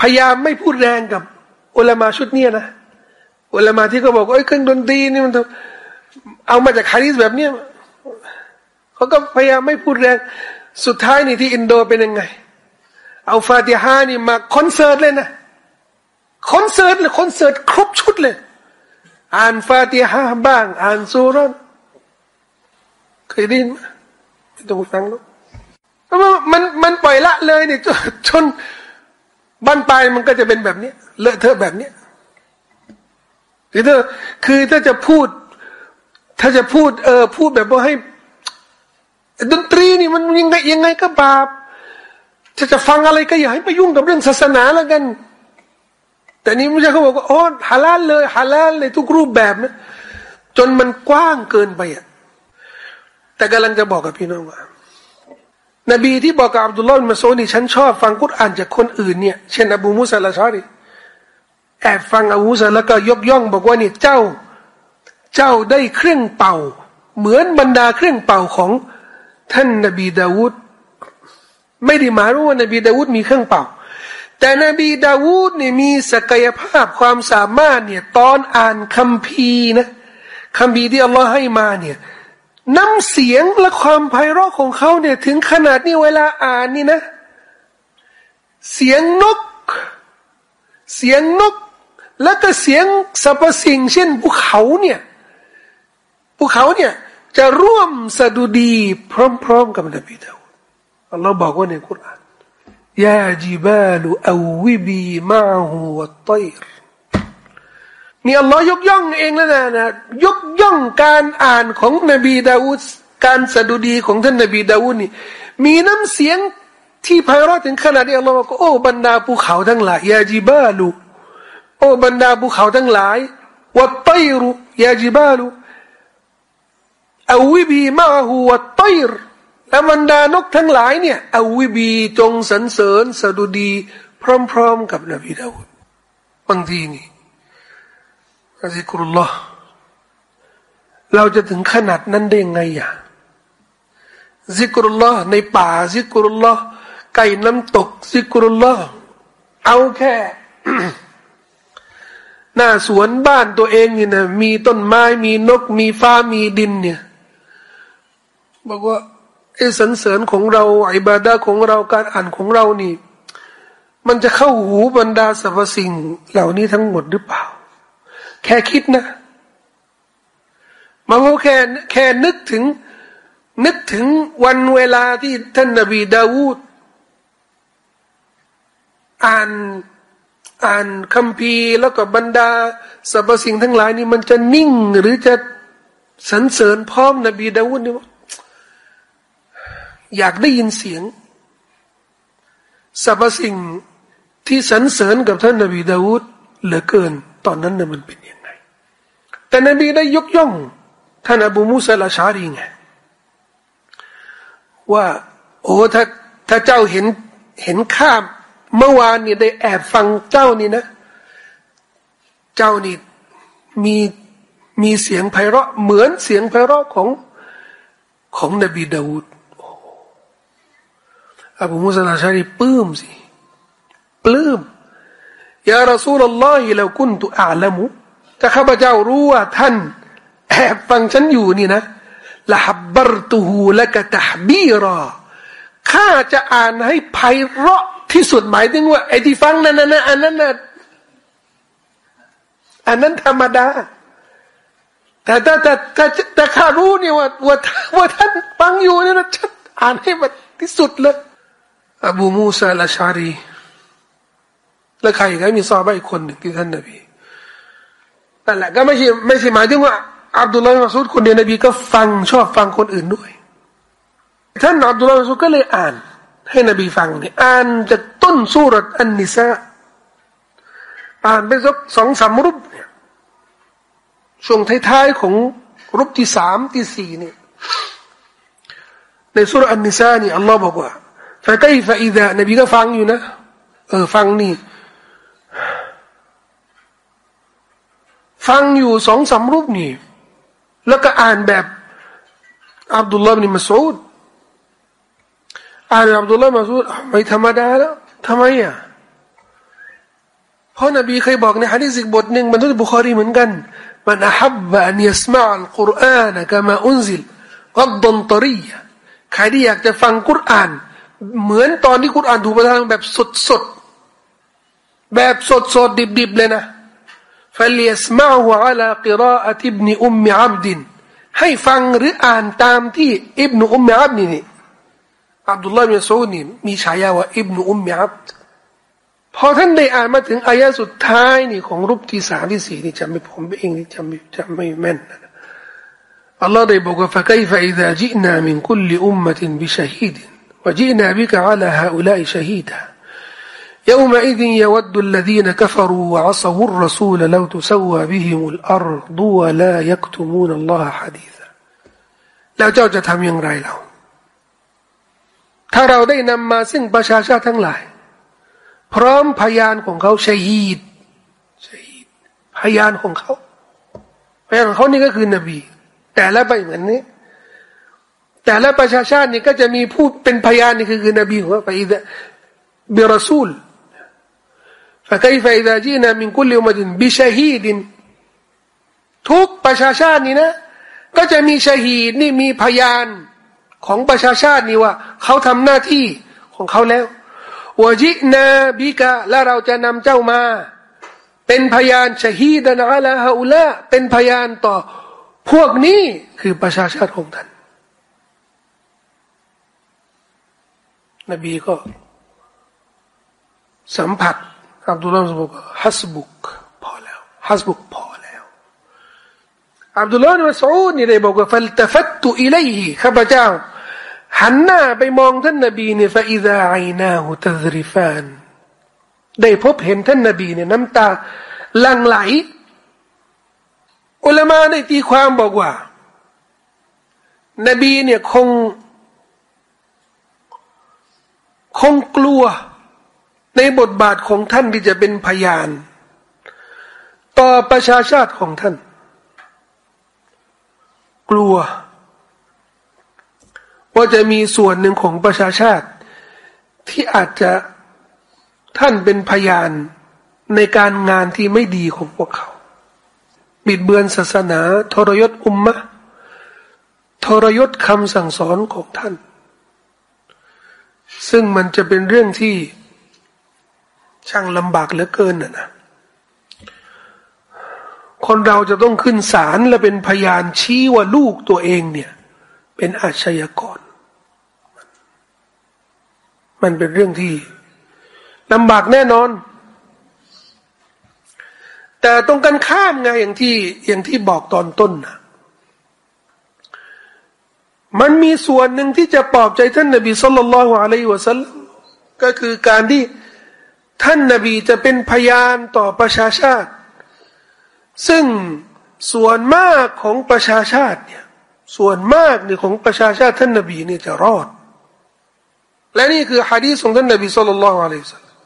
พยายามไม่พูดแรงกับ อุลามาชุดเนี้ยนะอุลามาที่เขาบอกเอ้ยเครื่องดนตรีนี่มัน เอามาจากฮาริสแบบเนี้ยเขาก็พยายามไม่พูดแรงสุดท้ายนี่ที่อินโดเป็นยังไง เอาฟาติฮานี่มาคอนเสิร์ตเลยนะคอนเสิร์ตเลยคอนเสิร์ตครบชุดเลย อ่านฟาติฮาบ้าง อ่านซูรอนเคยได้ยินไหมไม่ต้องฟังหรอกมันมันปล่อยละเลยเนี่ยจนบ้านปลายมันก็จะเป็นแบบนี้เลอะเทอะแบบนี้คือถ้าคือถ้าจะพูด ถ้าจะพูดเออพูดแบบว่าให้ดนตรีนี่มันยังไงยังไงก็บาปจะจะฟังอะไรก็อย่าให้ไปยุ่งกับเรื่องศาสนาแล้วกัน แต่นี้ม่ใช่เขาบอกว่าโอ้ฮาลาลเลยฮาลาลเลยทุกรูปแบบนะจนมันกว้างเกินไปอะแต่กำลังจะบอกกับพี่น้องว่า นบีที่บอกกับอับดุลลอฮ์มาโซนี่ฉันชอบฟังกุรอานจากคนอื่นเนี่ยเช่นอบูมุสลาชารีแอบฟังอบูมูซาแล้วก็ยกย่อง บอกว่านี่เจ้า เจ้าได้เครื่องเป่า เหมือนบรรดาเครื่องเป่าของท่านนบีดาวูดไม่ได้หมายว่านบีดาวูดมีเครื่องเป่า แต่นบีดาวูดเนี่ยมีศักยภาพความสามารถเนี่ยตอนอ่านคัมภีร์นะคัมภีร์ที่อัลลอฮ์ให้มาเนี่ยน้ำเสียงและความไพเราะของเขาเนี่ยถึงขนาดนี้เวลาอ่านนี่นะ เสียงนก เสียงนก แล้วก็เสียงสรรพสิ่งเช่นภูเขาเนี่ย ภูเขาเนี่ยจะร่วมสะดุดีพร้อมๆกับนบีดาวอัลลอฮ์บอกว่าในคุรานยาจิบาลูอวิบีมาหูวัตไตรนี่อัลลอฮ์ยกย่องเองแล้วนะนะยกย่องการอ่านของนบีดาวูดการสะดุดีของท่านนบีดาวูดนี่มีน้ำเสียงที่ไพเราะถึงขนาดที่อัลลอฮ์บอกโอ้บรรดาภูเขาทั้งหลายยาจิบาลูโอ้บรรดาภูเขาทั้งหลายวัตไตรุยาจิบาลู อาวิบีมาหูวตอยร์และบรรดานกทั้งหลายเนี่ยอาวิบีจงสรรเสริญสดุดี พร้อมๆกับนบีดาวูดบางทีนี่ซิกรุลลอฮ์เราจะถึงขนาดนั้นได้ไงอะซิกรุลลอฮ์ในป่าซิกรุลลอฮ์ไก่น้ำตกซิกรุลลอฮ์เอาแค่หน้าสวนบ้านตัวเองนี่นะมีต้นไม้มีนกมีฟ้ามีดินเนี่ย บอกว่าไอ้สันเสริญของเราอิบาดาของเราการอ่านของเรานี่ มันจะเข้าหูบรรดาสรรพสิ่ง เหล่านี้ทั้งหมดหรือเปล่า แค่คิดนะมันก็แค่แค่นึกถึง นึกถึงวันเวลาที่ท่านนบีดาวูดอ่านอ่านคัมภีร์แล้วก็บรรดาสรรพสิ่งทั้งหลายนี่มันจะนิ่งหรือจะสรรเสริญพร้อมนบีดาวูดนี่ว่า อยากได้ยินเสียงสรรพสิ่งที่สรรเสริญกับท่านนบีดาวูดเหลือเกิน ตอนนั้นเนี่ยมันเป็นยังไง แต่นบีได้ยกย่อง ท่านอบูมูซาลาชารีไงว่า โอ้ถ้าถ้าเจ้าเห็นเห็นข้าเมื่อวานนี่ได้แอบฟังเจ้านี่นะ เจ้านี่มีมีเสียงไพเราะเหมือนเสียงไพเราะของของนบีดาวูด อบูมุสลาชารีปลื้มสิปลื้มยารสูลลอฮิเรากุนตุอาลมุถ้าข้าพเจ้ารู้ว่าท่านแอบฟังฉันอยู่นี่นะละฮับบรตูฮูและกะตะบีรอข้าจะอ่านให้ไพเราะที่สุดหมายถึงว่าไอ้ที่ฟังนั่นน่ะอันนั้นน่ะอันนั้นธรรมดา แต่แต่แต่แต่แต่ข้ารู้เนี่ยว่าว่าว่าท่านฟังอยู่เนี่ยนะฉันอ่านให้มันที่สุดเลย อบูมูซาลาชารี แล้วใครก็มีซอบ้อีกคนหนึ่งที่ท่านนบีนั่นแหละก็ไม่ใช่ไม่ใช่หมายถึงว่าอับดุลลาห์มาซูดคนเดียวนบีก็ฟังชอบฟังคนอื่นด้วย ท่านอับดุลลาห์มาซูดก็เลยอ่าน ให้นบีฟังเนี่ยอ่านจากต้นสุรอันนิสาอ่านไปสักสองสามรูปเนี่ยช่วงท้ายๆของรูปที่สามที่สี่เนี่ยในสุรอันนิสานี่อัลลอฮ์บอกว่า ฟะไกฟะอิดะนบีก็ฟังอยู่นะ เออ ฟังนี่ ฟังอยู่สองสามรูปนี่ แล้วก็อ่านแบบอับดุลลาห์บินมัสูดอ่านอับดุลลาห์มัสูดไม่ธรรมดาแล้วทำไมอะเพราะนบีเคยบอกในฮะดีษอีกบทหนึ่งบันทึกบุคอรีเหมือนกันمن أحب أن يسمع القرآن كما أنزل غضا طريا ใครที่อยากจะฟังกุรอาน เหมือนตอนที่กุรอานถูกประทานแบบสดๆแบบสดๆดิบๆเลยนะ فليسمعه على قراءة ابن أم عبد ให้ฟังหรืออ่านตามที่อิบนุอุมมิอับนี่อับดุลลาห์บินซูนี่มีฉายาว่าอิบนุอุมมิอับพอท่านได้อ่านมาถึงอายะสุดท้ายนี่ของรูปที่สามที่สี่นี่จำไม่ผมเองนี่จำไม่จำไม่แม่นนะอัลลอฮ์ได้บอกว่า فكيف إذا جئنا من كل أمة بشهيد وجئنا بك على هؤلاء شهيدا يومئذ يود الذين كفروا وعصوا الرسول لو تسوى بهم الأرض ولا يكتمون الله حديثا แล้วเจ้าจะทำอย่างไรเรา ถ้าเราได้นำมาซึ่งประชาชาติทั้งหลาย พร้อมพยานของเขาชัยีดชัยีดพยานของเขาพยานของเขานี่ก็คือนบี แต่ละไปเหมือนนี้ แต่ละประชาชาตินี่ก็จะมีผู้เป็นพยานนี่คือคือนบีของเขาไปอิดะบิรสูล فكيف إذا جئنا من كل أمة بشهيد ทุกประชาชาตินี่นะ ก็จะมีชาฮีดนี่มีพยานของประชาชาตินี่ว่าเขาทำหน้าที่ของเขาแล้ววจินาบิกะและเราจะนำเจ้ามา เป็นพยานชาฮีดนะอัลฮะอุละเป็นพยานต่อ พวกนี้คือประชาชาติของท่าน นบีก็ สัมผัสอับดุลลาห์บอกฮัสบุกพอแล้วฮัสบุกพอแล้วอับดุลลาห์มัสูดนี่ได้บอกว่าฟัลตฟัตตุอิเลย์ข้าพเจ้า หันหน้าไปมองท่านนบีเนี่ยฟาอิดาไอนาหูตซริฟานได้พบเห็นท่านนบีเนี่ยน้ำตาลังไหลอุลามาได้ตีความบอกว่า นบีเนี่ยคง คงกลัวในบทบาทของท่านที่จะเป็นพยาน ต่อประชาชาติของท่าน กลัว ว่าจะมีส่วนหนึ่งของประชาชาติ ที่อาจจะท่านเป็นพยานในการงานที่ไม่ดีของพวกเขา บิดเบือนศาสนา ทรยศอุมมะทรยศคำสั่งสอนของท่าน ซึ่งมันจะเป็นเรื่องที่ช่างลำบากเหลือเกินน่ะนะคนเราจะต้องขึ้นศาลและเป็นพยานชี้ว่าลูกตัวเองเนี่ย เป็นอาชญากร มันเป็นเรื่องที่ลำบากแน่นอน แต่ตรงกันข้ามไงอย่างที่อย่างที่บอกตอนต้นนะ มันมีส่วนหนึ่งที่จะปลอบใจท่านนบีสุลต่านละฮ์อะลัยฮิวะสัลลัมก็คือการที่ท่านนบีจะเป็นพยานต่อประชาชาติ ซึ่งส่วนมากของประชาชาติเนี่ยส่วนมากเนี่ยของประชาชาติท่านนบีนี่จะรอด และนี่คือฮะดีษของท่านนบีสุลต่านละฮ์อะลัยฮิวะสัลลัม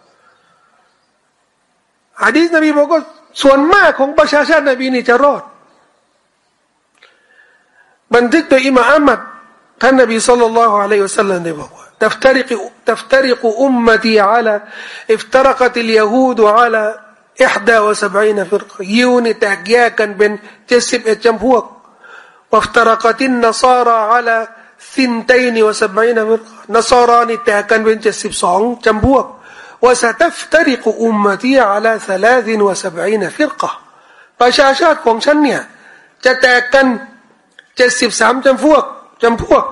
ฮะดีษนบีบอกว่าส่วนมากของประชาชาตินบีนี่จะรอด บันทึกโดยอิมามอัมัด ท่านนบีสุลต่านละฮ์อะลัยฮิวะสัลลัมได้บอกว่า تفترق تفترق أمتي على افترقت اليهود على إحدى وسبعين فرقة يوني تهجياكا بين جسب الجمهور وافترقت النصارى على ثنتين وسبعين فرقة نصاراني تهكا بين جسب صعون جمهور وستفترق أمتي على ثلاث وسبعين فرقة ประชาชาติของฉันเนี่ยจะแตกกันเจ็ดสิบสามจำพวก จำพวก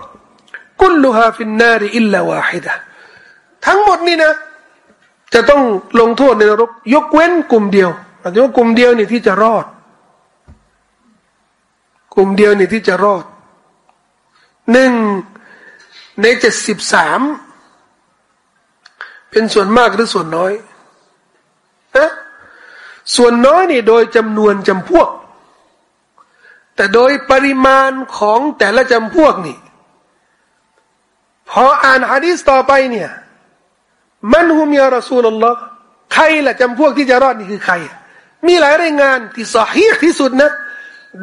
كلها في النار إلا واحدة ทั้งหมดนี่นะ จะต้องลงโทษในนรก ยกเว้นกลุ่มเดียวหมายถึงว่ากลุ่มเดียวนี่ที่จะรอด กลุ่มเดียวนี่ที่จะรอดหนึ่งในเจ็ดสิบสามเป็นส่วนมากหรือส่วนน้อยนะส่วนน้อยนี่โดยจำนวนจำพวก แต่โดยปริมาณของแต่ละจำพวกนี่พออ่านฮะดีสต่อไปเนี่ย มันฮุมยารอซูลลอฮ์ใครละจำพวกที่จะรอดนี่คือใคร มีหลายรายงานที่สอฮีที่สุดนะ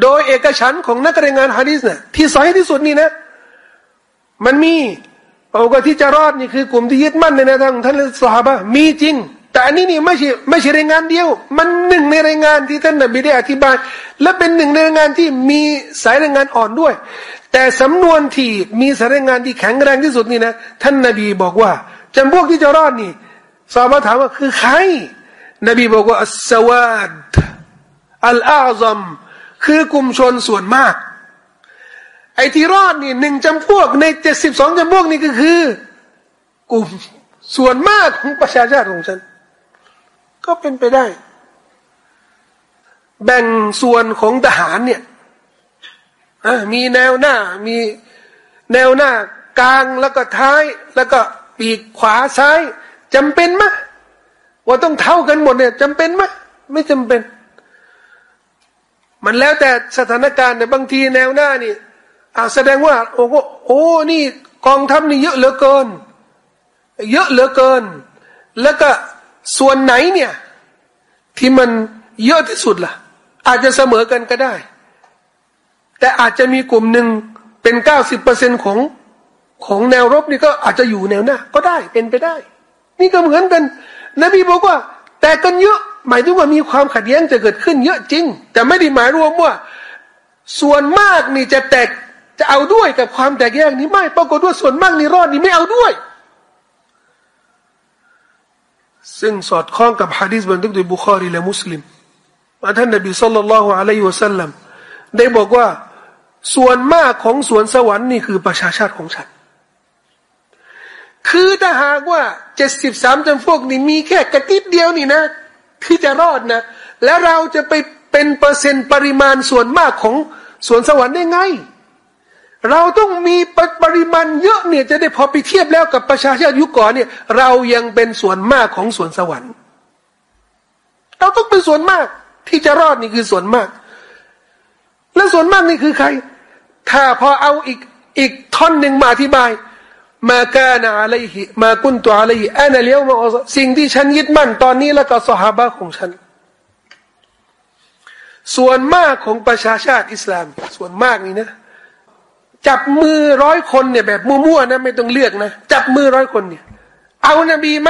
โดยเอกฉันของนักรายงานฮะดีสเนี่ยที่สอฮีที่สุดนี่นะ มันมีเอาก็ที่จะรอดนี่คือกลุ่มที่ยึดมั่นในแนวทางของท่านสหายมีจริง แต่อันนี้นี่ไม่ใช่ไม่ใช่รายงานเดียว มันหนึ่งในรายงานที่ท่านนบีได้อธิบาย และเป็นหนึ่งในรายงานที่มีสายรายงานอ่อนด้วย แต่สำนวนที่มีสายงานที่แข็งแรงที่สุดนี่นะท่านนบีบอกว่าจำพวกที่จะรอดนี่สอบมาถามว่าคือใคร นบีบอกว่าอัสสวาดอัลอาซัมคือกลุ่มชนส่วนมาก ไอ้ที่รอดนี่หนึ่งจำพวกในเจ็ดสิบสองจำพวกนี่ก็คือ กลุ่มส่วนมากของประชาชาติของฉัน ก็เป็นไปได้ แบ่งส่วนของทหารเนี่ยมีแนวหน้า มีแนวหน้ากลางแล้วก็ท้าย แล้วก็ปีกขวาซ้ายจำเป็นไหมว่าต้องเท่ากันหมดเนี่ยจำเป็นไหมไม่จำเป็น มันแล้วแต่สถานการณ์แต่บางทีแนวหน้านี่อาแสดงว่า โอ้โหโอ้นี่กองทัพนี่เยอะเหลือเกิน เยอะเหลือเกิน แล้วก็ ส่วนไหนเนี่ย ที่มันเยอะที่สุดล่ะ อาจจะเสมอกันก็ได้ แต่อาจจะมีกลุ่มหนึ่งเป็นเก้าสิบเปอร์เซ็นของของแนวรบนี่ก็อาจจะอยู่แนวหน้า ก็ได้เป็นไปได้ นี่ก็เหมือนกัน นบีบอกว่า แต่กันเยอะหมายถึงว่ามีความขัดแย้งจะเกิดขึ้นเยอะจริง แต่ไม่ได้หมายรวมว่า ส่วนมากนี่จะแตกจะเอาด้วยกับความแตกแยกนี้ไม่ปรากฏว่าส่วนมากนี่รอดนี่ไม่เอาด้วย ซึ่งสอดคล้องกับฮะดีษบันทึกโดยบุคอรีและมุสลิมว่าท่านนบีสุลต่านละฮ์อะลัยฮิวะสัลลัมได้บอกว่าส่วนมากของสวนสวรรค์นี่คือประชาชาติของฉัน คือถ้าหากว่าเจ็ดสิบสามจำพวกนี่มีแค่กระติดเดียวนี่นะ ที่จะรอดนะ แล้วเราจะไปเป็นเปอร์เซ็นต์ปริมาณส่วนมากของสวนสวรรค์ได้ไง เราต้องมีปริมาณเยอะเนี่ยจะได้พอไปเทียบแล้วกับประชาชาติยุคก่อนเนี่ย เรายังเป็นส่วนมากของส่วนสวรรค์ เราต้องเป็นส่วนมาก ที่จะรอดนี่คือส่วนมาก และส่วนมากนี่คือใคร ถ้าพอเอาอีกอีกท่อนหนึ่งมาอธิบายมากานาอะไรหิมากุนตัวอะไรหิอันเลี้ยวมาสิ่งที่ฉันยึดมั่นตอนนี้แล้วก็สหาบะของฉัน ส่วนมากของประชาชาติอิสลาม ส่วนมากนี่นะ จับมือร้อยคนเนี่ยแบบมั่วๆนะไม่ต้องเลือกนะจับมือร้อยคนเนี่ย เอานบีไหม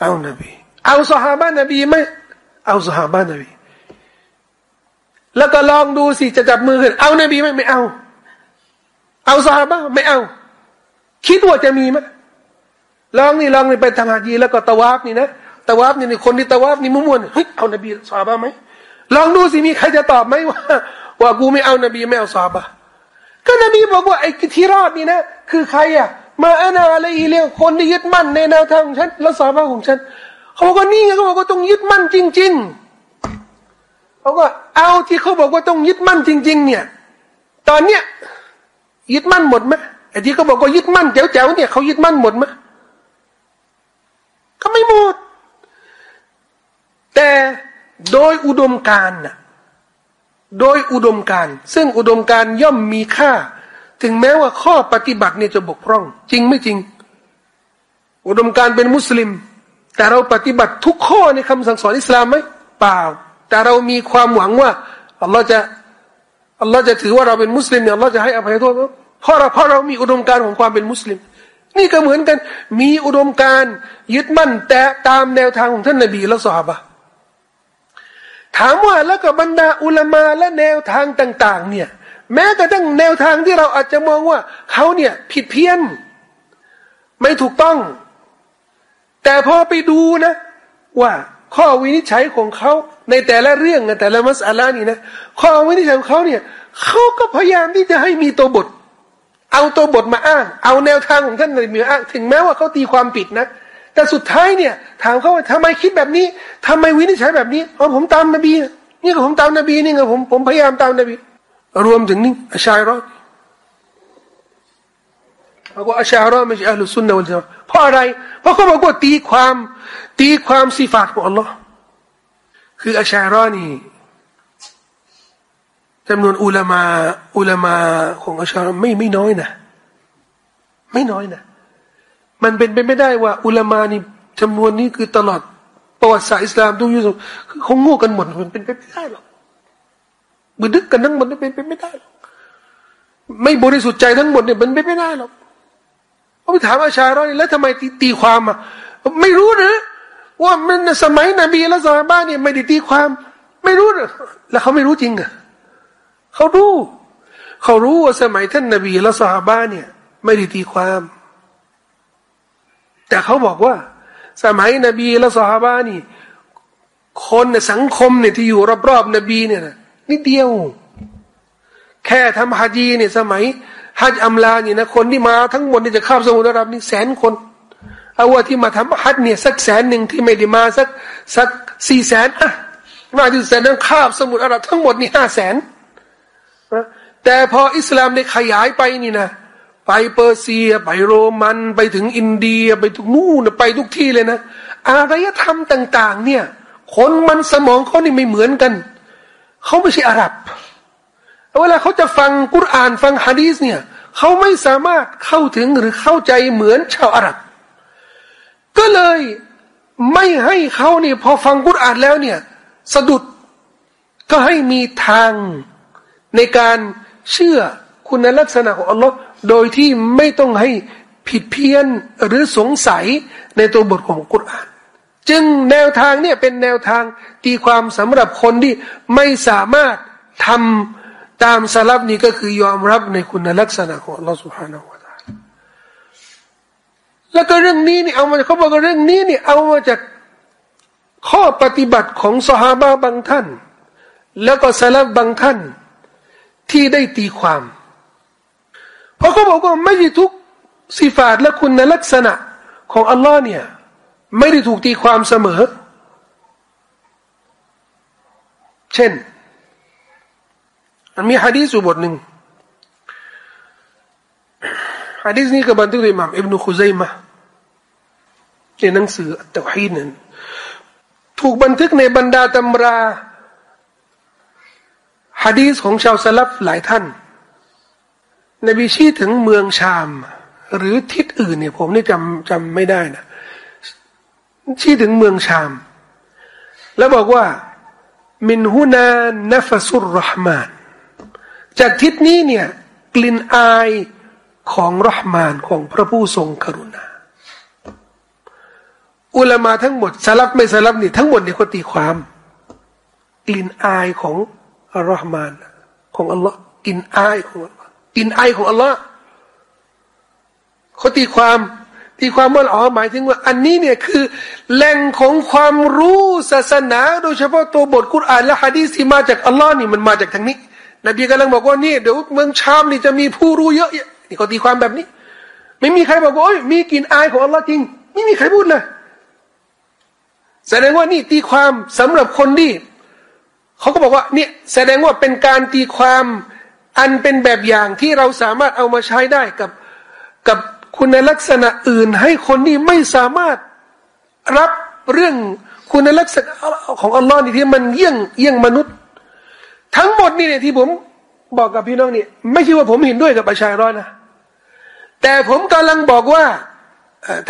เอานบี เอาสหาบะนบีไหมเอาสหาบะนบี แล้วก็ลองดูสิจะจับมือกันเอานบีไหมไม่เอา เอาซาบะไม่เอา คิดว่าจะมีไหมลองนี่ลองนี่ไปทำฮาจีแล้วก็ตะวาฟนี่นะตะวาฟนี่คนที่ตะวาฟนี่มุ่งมั่นเฮ้ยเอานบีซาบะไหมลองดูสิมีใครจะตอบไหมว่าว่ากูไม่เอานบีไม่เอาซอบะ ก็นบีบอกว่าไอ้ที่รอดนี่นะ คือใครอะ มาอานาอะไรอีเลียคนที่ยึดมั่นในแนวทางของฉันและซอบะของฉันเขาบอกว่านี่เขาบอกว่าต้องยึดมั่นจริง ๆเขาก็เอาที่เขาบอกว่าต้องยึดมั่นจริง ๆ เนี่ย ตอนเนี้ยยึดมั่นหมดไหมไอ้ที่เขาบอกว่ายึดมั่นแจ๋วๆเนี่ยเขายึดมั่นหมดไหมก็ไม่หมดแต่โดยอุดมการน่ะ โดยอุดมการซึ่งอุดมการย่อมมีค่า ถึงแม้ว่าข้อปฏิบัติเนี่ยจะบกพร่อง จริงไม่จริง อุดมการเป็นมุสลิม แต่เราปฏิบัติทุกข้อในคำสั่งสอนอิสลามไหมเปล่า แต่เรามีความหวังว่าอัลลอฮ์จะอัลลอฮ์จะถือว่าเราเป็นมุสลิมเนี่ยอัลลอฮ์จะให้อภัยโทษเพราะเราเพราะเรามีอุดมการของความเป็นมุสลิม นี่ก็เหมือนกัน มีอุดมการยึดมั่นแต่ตามแนวทางของท่านนบีและสหาย ถามว่าแล้วก็บรรดาอุลามาและแนวทางต่าง ๆ เนี่ย แม้กระทั่งแนวทางที่เราอาจจะมองว่าเขาเนี่ยผิดเพี้ยน ไม่ถูกต้อง แต่พอไปดูนะ ว่าข้อวินิจฉัยของเขาในแต่ละเรื่องแต่ละมัสอาลานี่นะข้อวินิจฉัยของเขาเนี่ยเขาก็พยายามที่จะให้มีตัวบท เอาตัวบทมาอ้าง เอาแนวทางของท่านในมืออ้าง ถึงแม้ว่าเขาตีความผิดนะ แต่สุดท้ายเนี่ย ถามเขาว่าทำไมคิดแบบนี้ทำไมวินิจฉัยแบบนี้อ๋อผมตามนบีนี่ก็ผมตามนบีนี่ไงผมผมพยายามตามนบี รวมถึงนี่อัชชัยรอบอกว่าอัชชัยรอไม่ใช่อัลลอฮฺสุนนะวัลจามเพราะอะไร เพราะเขาบอกว่าตีความตีความสิฟาตของอัลลอฮ์คืออัชชัยรอนี่จำนวนอุลามาอุลามาของอัชชัยรอไม่ไม่น้อยนะ ไม่น้อยนะ มันเป็นไปไม่ได้ว่า อุลามานี่จำนวนนี้คือตลอดประวัติศาสตร์อิสลามทุกยุคคือเขาโง่กันหมดมันเป็นไปไม่ได้หรอกบืดึกกันทั้งหมดเป็นไปไม่ได้หรอกไม่บริสุทธิ์ใจทั้งหมดเนี่ยมันเป็นไปไม่ได้หรอกเขาไปถามอาชาร้อยแล้วทำไมตีความอะไม่รู้นะว่ามันสมัยนบีและซาบ้านเนี่ยไม่ได้ตีความ ไม่รู้นะแล้วเขาไม่รู้จริงอะเขารู้ เขารู้ว่าสมัยท่านนบีและซาบ้านเนี่ย ไม่ได้ตีความ แต่เขาบอกว่า สมัยนบีและสหาบานี่ คนในสังคมเนี่ยที่อยู่รอบๆนบีเนี่ยนิดเดียว แค่ทำฮัจีเนี่ยสมัยฮัจอัมลาเนี่ยนะคนที่มาทั้งหมดนี่จะข้ามสมุทรอาหรับนี่แสนคนเอาว่าที่มาทำฮัจเนี่ยสักแสนหนึ่งที่ไม่ได้มาสักสักสี่แสนอะมาที่แสนนั้นข้ามสมุทรอาหรับทั้งหมดนี่ห้าแสนแต่พออิสลามได้ขยายไปนี่นะ ไปเปอร์เซีย ไปโรมันไปถึงอินเดียไปทุกนู่นไปทุกที่เลยนะ อารยธรรมต่าง ๆ เนี่ย คนมันสมองเขานี่ไม่เหมือนกัน เขาไม่ใช่อาหรับ เวลาเขาจะฟังกุรอานฟังฮะดีสเนี่ยเขาไม่สามารถเข้าถึงหรือเข้าใจเหมือนชาวอาหรับ ก็เลยไม่ให้เขาเนี่ยพอฟังกุรอานแล้วเนี่ย สะดุดก็ให้มีทางในการเชื่อคุณลักษณะของอัลลอฮ์ โดยที่ไม่ต้องให้ผิดเพี้ยนหรือสงสัยในตัวบทของกุรอาน จึงแนวทางเนี่ยเป็นแนวทางตีความสำหรับคนที่ไม่สามารถทำตามสลับนี้ก็คือยอมรับในคุณลักษณะของลอสุฮานาอะลาแล้วก็เรื่องนี้นี่เอามาเขาบอกว่าเรื่องนี้นี่เอามาจากข้อปฏิบัติของสหาบาบางท่าน แล้วก็สลับบางท่านที่ได้ตีความ เพราะเขาบอกว่าไม่ใช่ทุกสิฟาตและคุณลักษณะของอัลลอฮ์เนี่ยไม่ได้ถูกตีความเสมอ เช่นมันมีฮะดีสุบทหนึ่งฮะดีษนี้ก็บันทึกโดยอิหม่ามอิบนุคุซัยมะในหนังสืออัตตฮีนั้นถูกบันทึกในบรรดาตำราฮะดีษของชาวสลับหลายท่าน นบีชี้ถึงเมืองชาม หรือทิศอื่นเนี่ย ผมนี่จำจำไม่ได้นะชี้ถึงเมืองชาม แล้วบอกว่า มินฮุนานฟสุรรหมาน จากทิศนี้เนี่ย กลิ่นอายของรหมานของพระผู้ทรงกรุณา อุลามาทั้งหมดสลับไม่สลับนี่ทั้งหมดเนี่ยเขาตีความ กลิ่นอายของอัลลอฮ์มาน ของอัลลอฮ์กลิ่นอายของอัลลอฮ์ กลิ่นไอของอัลลอฮ์เขาตีความตีความว่าอ๋อหมายถึงว่า อันนี้เนี่ยคือแหล่งของความรู้ศาสนา โดยเฉพาะตัวบทกุรอานและฮะดีษที่มาจากอัลลอฮ์นี่มันมาจากทางนี้ นบีกำลังบอกว่านี่เดี๋ยวเมืองชามนี่จะมีผู้รู้เยอะนี่เขาตีความแบบนี้ ไม่มีใครบอกว่าโอ้ยมีกลิ่นอายของอัลลอฮ์จริง ไม่มีใครพูดเลยแสดงว่านี่ตีความสำหรับคนที่เขาก็บอกว่าเนี่ยแสดงว่าเป็นการตีความ อันเป็นแบบอย่างที่เราสามารถเอามาใช้ได้กับกับคุณลักษณะอื่น ให้คนที่ไม่สามารถรับเรื่องคุณลักษณะของอัลลอฮ์นี่ที่มันเยี่ยงเยี่ยงมนุษย์ ทั้งหมดนี่เนี่ยที่ผมบอกกับพี่น้องนี่ไม่ใช่ว่าผมเห็นด้วยกับประชาร้อนนะแต่ผมกำลังบอกว่า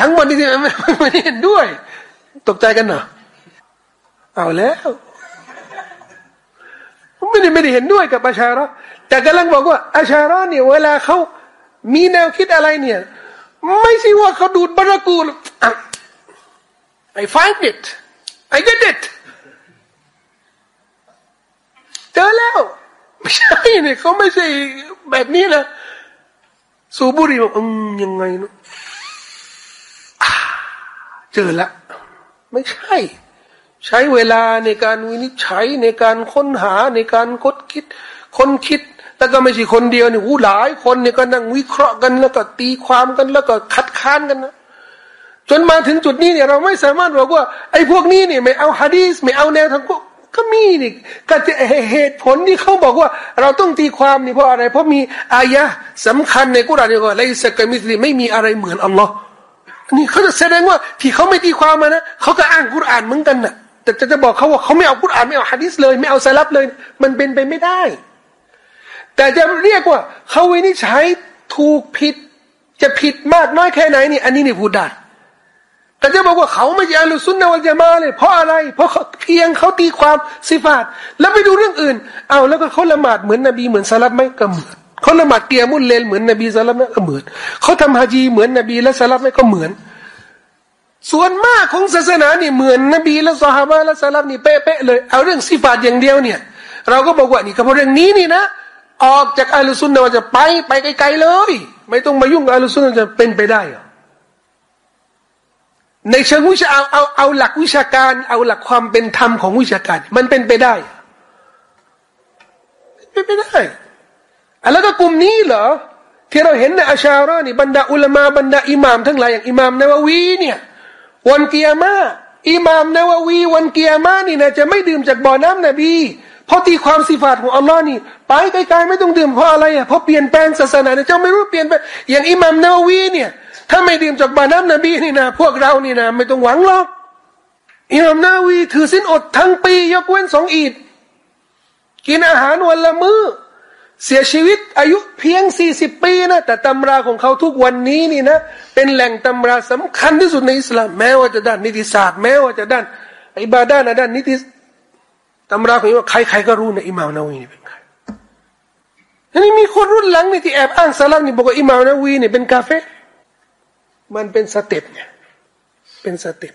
ทั้งหมดนี่ไม่ไม่เห็นด้วย ตกใจกันเหรอเอาแล้วไม่ได้ไม่ได้เห็นด้วยกับอาชาระ แต่กำลังบอกว่าอาชาระเนี่ยเวลาเขามีแนวคิดอะไรเนี่ย ไม่ใช่ว่าเขาดูดบรากูล I find it I get it เจอแล้ว ไม่ใช่เนี่ยเขาไม่ใช่แบบนี้นะสูบุรีบอกอืมยังไงเนาะเจอแล้วไม่ใช่ ใช้เวลาในการวินิจฉัยในการค้นหาในการคดคิด คนคิด แต่ก็ไม่ใช่คนเดียวนี่หูหลายคนเนี่ยก็นั่งวิเคราะห์กัน แล้วก็ตีความกันแล้วก็คัดค้านกันนะจนมาถึงจุดนี้เนี่ยเราไม่สามารถบอกว่า ไอ้พวกนี้เนี่ยไม่เอาฮะดีสไม่เอาแนวทางก็มีนี่ก็จะเหตุผลที่เขาบอกว่า เราต้องตีความนี่เพราะอะไร เพราะมีอายะสำคัญในกุรานนี่ว่าไลสกมิสลีไม่มีอะไรเหมือนอัลลอฮ์นี่เขาจะแสดงว่าที่เขาไม่ตีความมานะเขาก็อ้างกุรานเหมือนกันนะ่ะแต่จะจะบอกเขาว่าเขาไม่เอากุรานไม่เอาฮะดิษเลย ไม่เอาสลับเลย มันเป็นไปไม่ได้ แต่จะเรียกว่าเขาวินิจฉัยถูกผิด จะผิดมากน้อยแค่ไหนนี่ อันนี้นี่พูดได้แต่จะบอกว่าเขาไม่ใช่อัลลุซุนนะวัลจามาเลยเพราะอะไร เพราะเพียงเขาตีความสิฟาตแล้วไปดูเรื่องอื่น เอาแล้วก็เขาละหมาดเหมือนนบีเหมือนสลับไหมก็เหมือนเขาละหมาดเกียร์มุลเลนเหมือนนบีสลับไหมก็เหมือนเขาทำฮะจีเหมือนนบีและสลับไหมก็เหมือน ส่วนมากของศาสนานี่เหมือนนบีและสหายและสลับนี่เป๊ะๆเลย เอาเรื่องสิฟาตอย่างเดียวเนี่ย เราก็บอกว่านี่ก็เพราะเรื่องนี้นี่นะ ออกจากอัลลอฮ์ซุนนะว่าจะไปไปไกลๆเลย ไม่ต้องมายุ่งกับอัลลอฮ์ซุนนะจะเป็นไปได้หรอในเชิงวิชาเอาเอาเอาหลักวิชาการ เอาหลักความเป็นธรรมของวิชาการ มันเป็นไปได้เป็นไปได้แล้วก็กลุ่มนี้เหรอที่เราเห็นในอาชาระนี่บรรดาอุลามาบรรดาอิหมามทั้งหลายอย่างอิหมามนาววีเนี่ยวันเกียร์มาอิหมามนาววี วันเกียร์มานี่นะจะไม่ดื่มจากบ่อน้ำนบี เพราะตีความสิฟาตของอัลลอฮ์นี่ไปไกลๆไม่ต้องดื่มเพราะอะไรอะเพราะเปลี่ยนแปลงศาสนาเนี่ยเจ้าไม่รู้เปลี่ยนไปอย่างอิหมามนาวีเนี่ย ถ้าไม่ดื่มจากบ่อน้ำนบีนี่นะพวกเรานี่นะไม่ต้องหวังหรอกอิหมามนาวีถือสินอดทั้งปี ยกเว้นสองอีดกินอาหารวันละมือ้อเสียชีวิตอายุเพียงสี่สิบปีนะ แต่ตำราของเขาทุกวันนี้นี่นะ เป็นแหล่งตำราสำคัญที่สุดในอิสลาม แม้ว่าจะด้านนิติศาสตร์ แม้ว่าจะด้านอิบาดานะด้านนิติ ตำราของว่าใครๆก็รู้นะอิมามนาวีนี่เป็นใครนี้มีคนรุ่นหลังนี่ที่แอบอ้างสลับนี่บอกว่าอิมามนาวีนี่เป็นกาเฟ่มันเป็นสเต็ปเนี่ยเป็นสเต็ป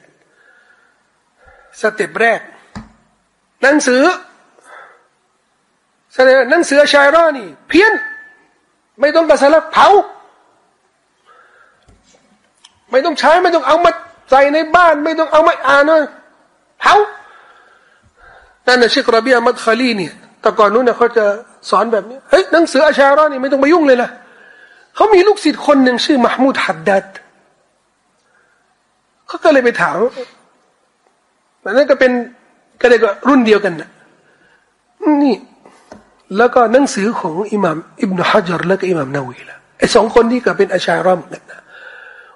สเต็ปแรก หนังสือแสดงหนังสือชายรอนี่ เพี้ยน ไม่ต้องกระสลับเผา ไม่ต้องใช้ไม่ต้องเอามาใส่ในบ้าน ไม่ต้องเอามาอ่านเลยเผา นั่นน่ะชิคระเบียมัดคาลีเนี่ยแต่ก่อนนู้นเนี่ยเขาจะสอนแบบนี้เฮ้ยหนังสืออาชารอนี่ไม่ต้องไปยุ่งเลยนะเขามีลูกศิษย์คนหนึ่งชื่อมหมูดฮัดดัดเขาก็เลยไปถามนั่นก็เป็นก็เลยก็รุ่นเดียวกันนะนี่ แล้วก็หนังสือของอิหม่ามอิบนาฮะจารและก็อิหม่ามนาวีละไอ้สองคนนี้ก็เป็นอาชารัมกันนะ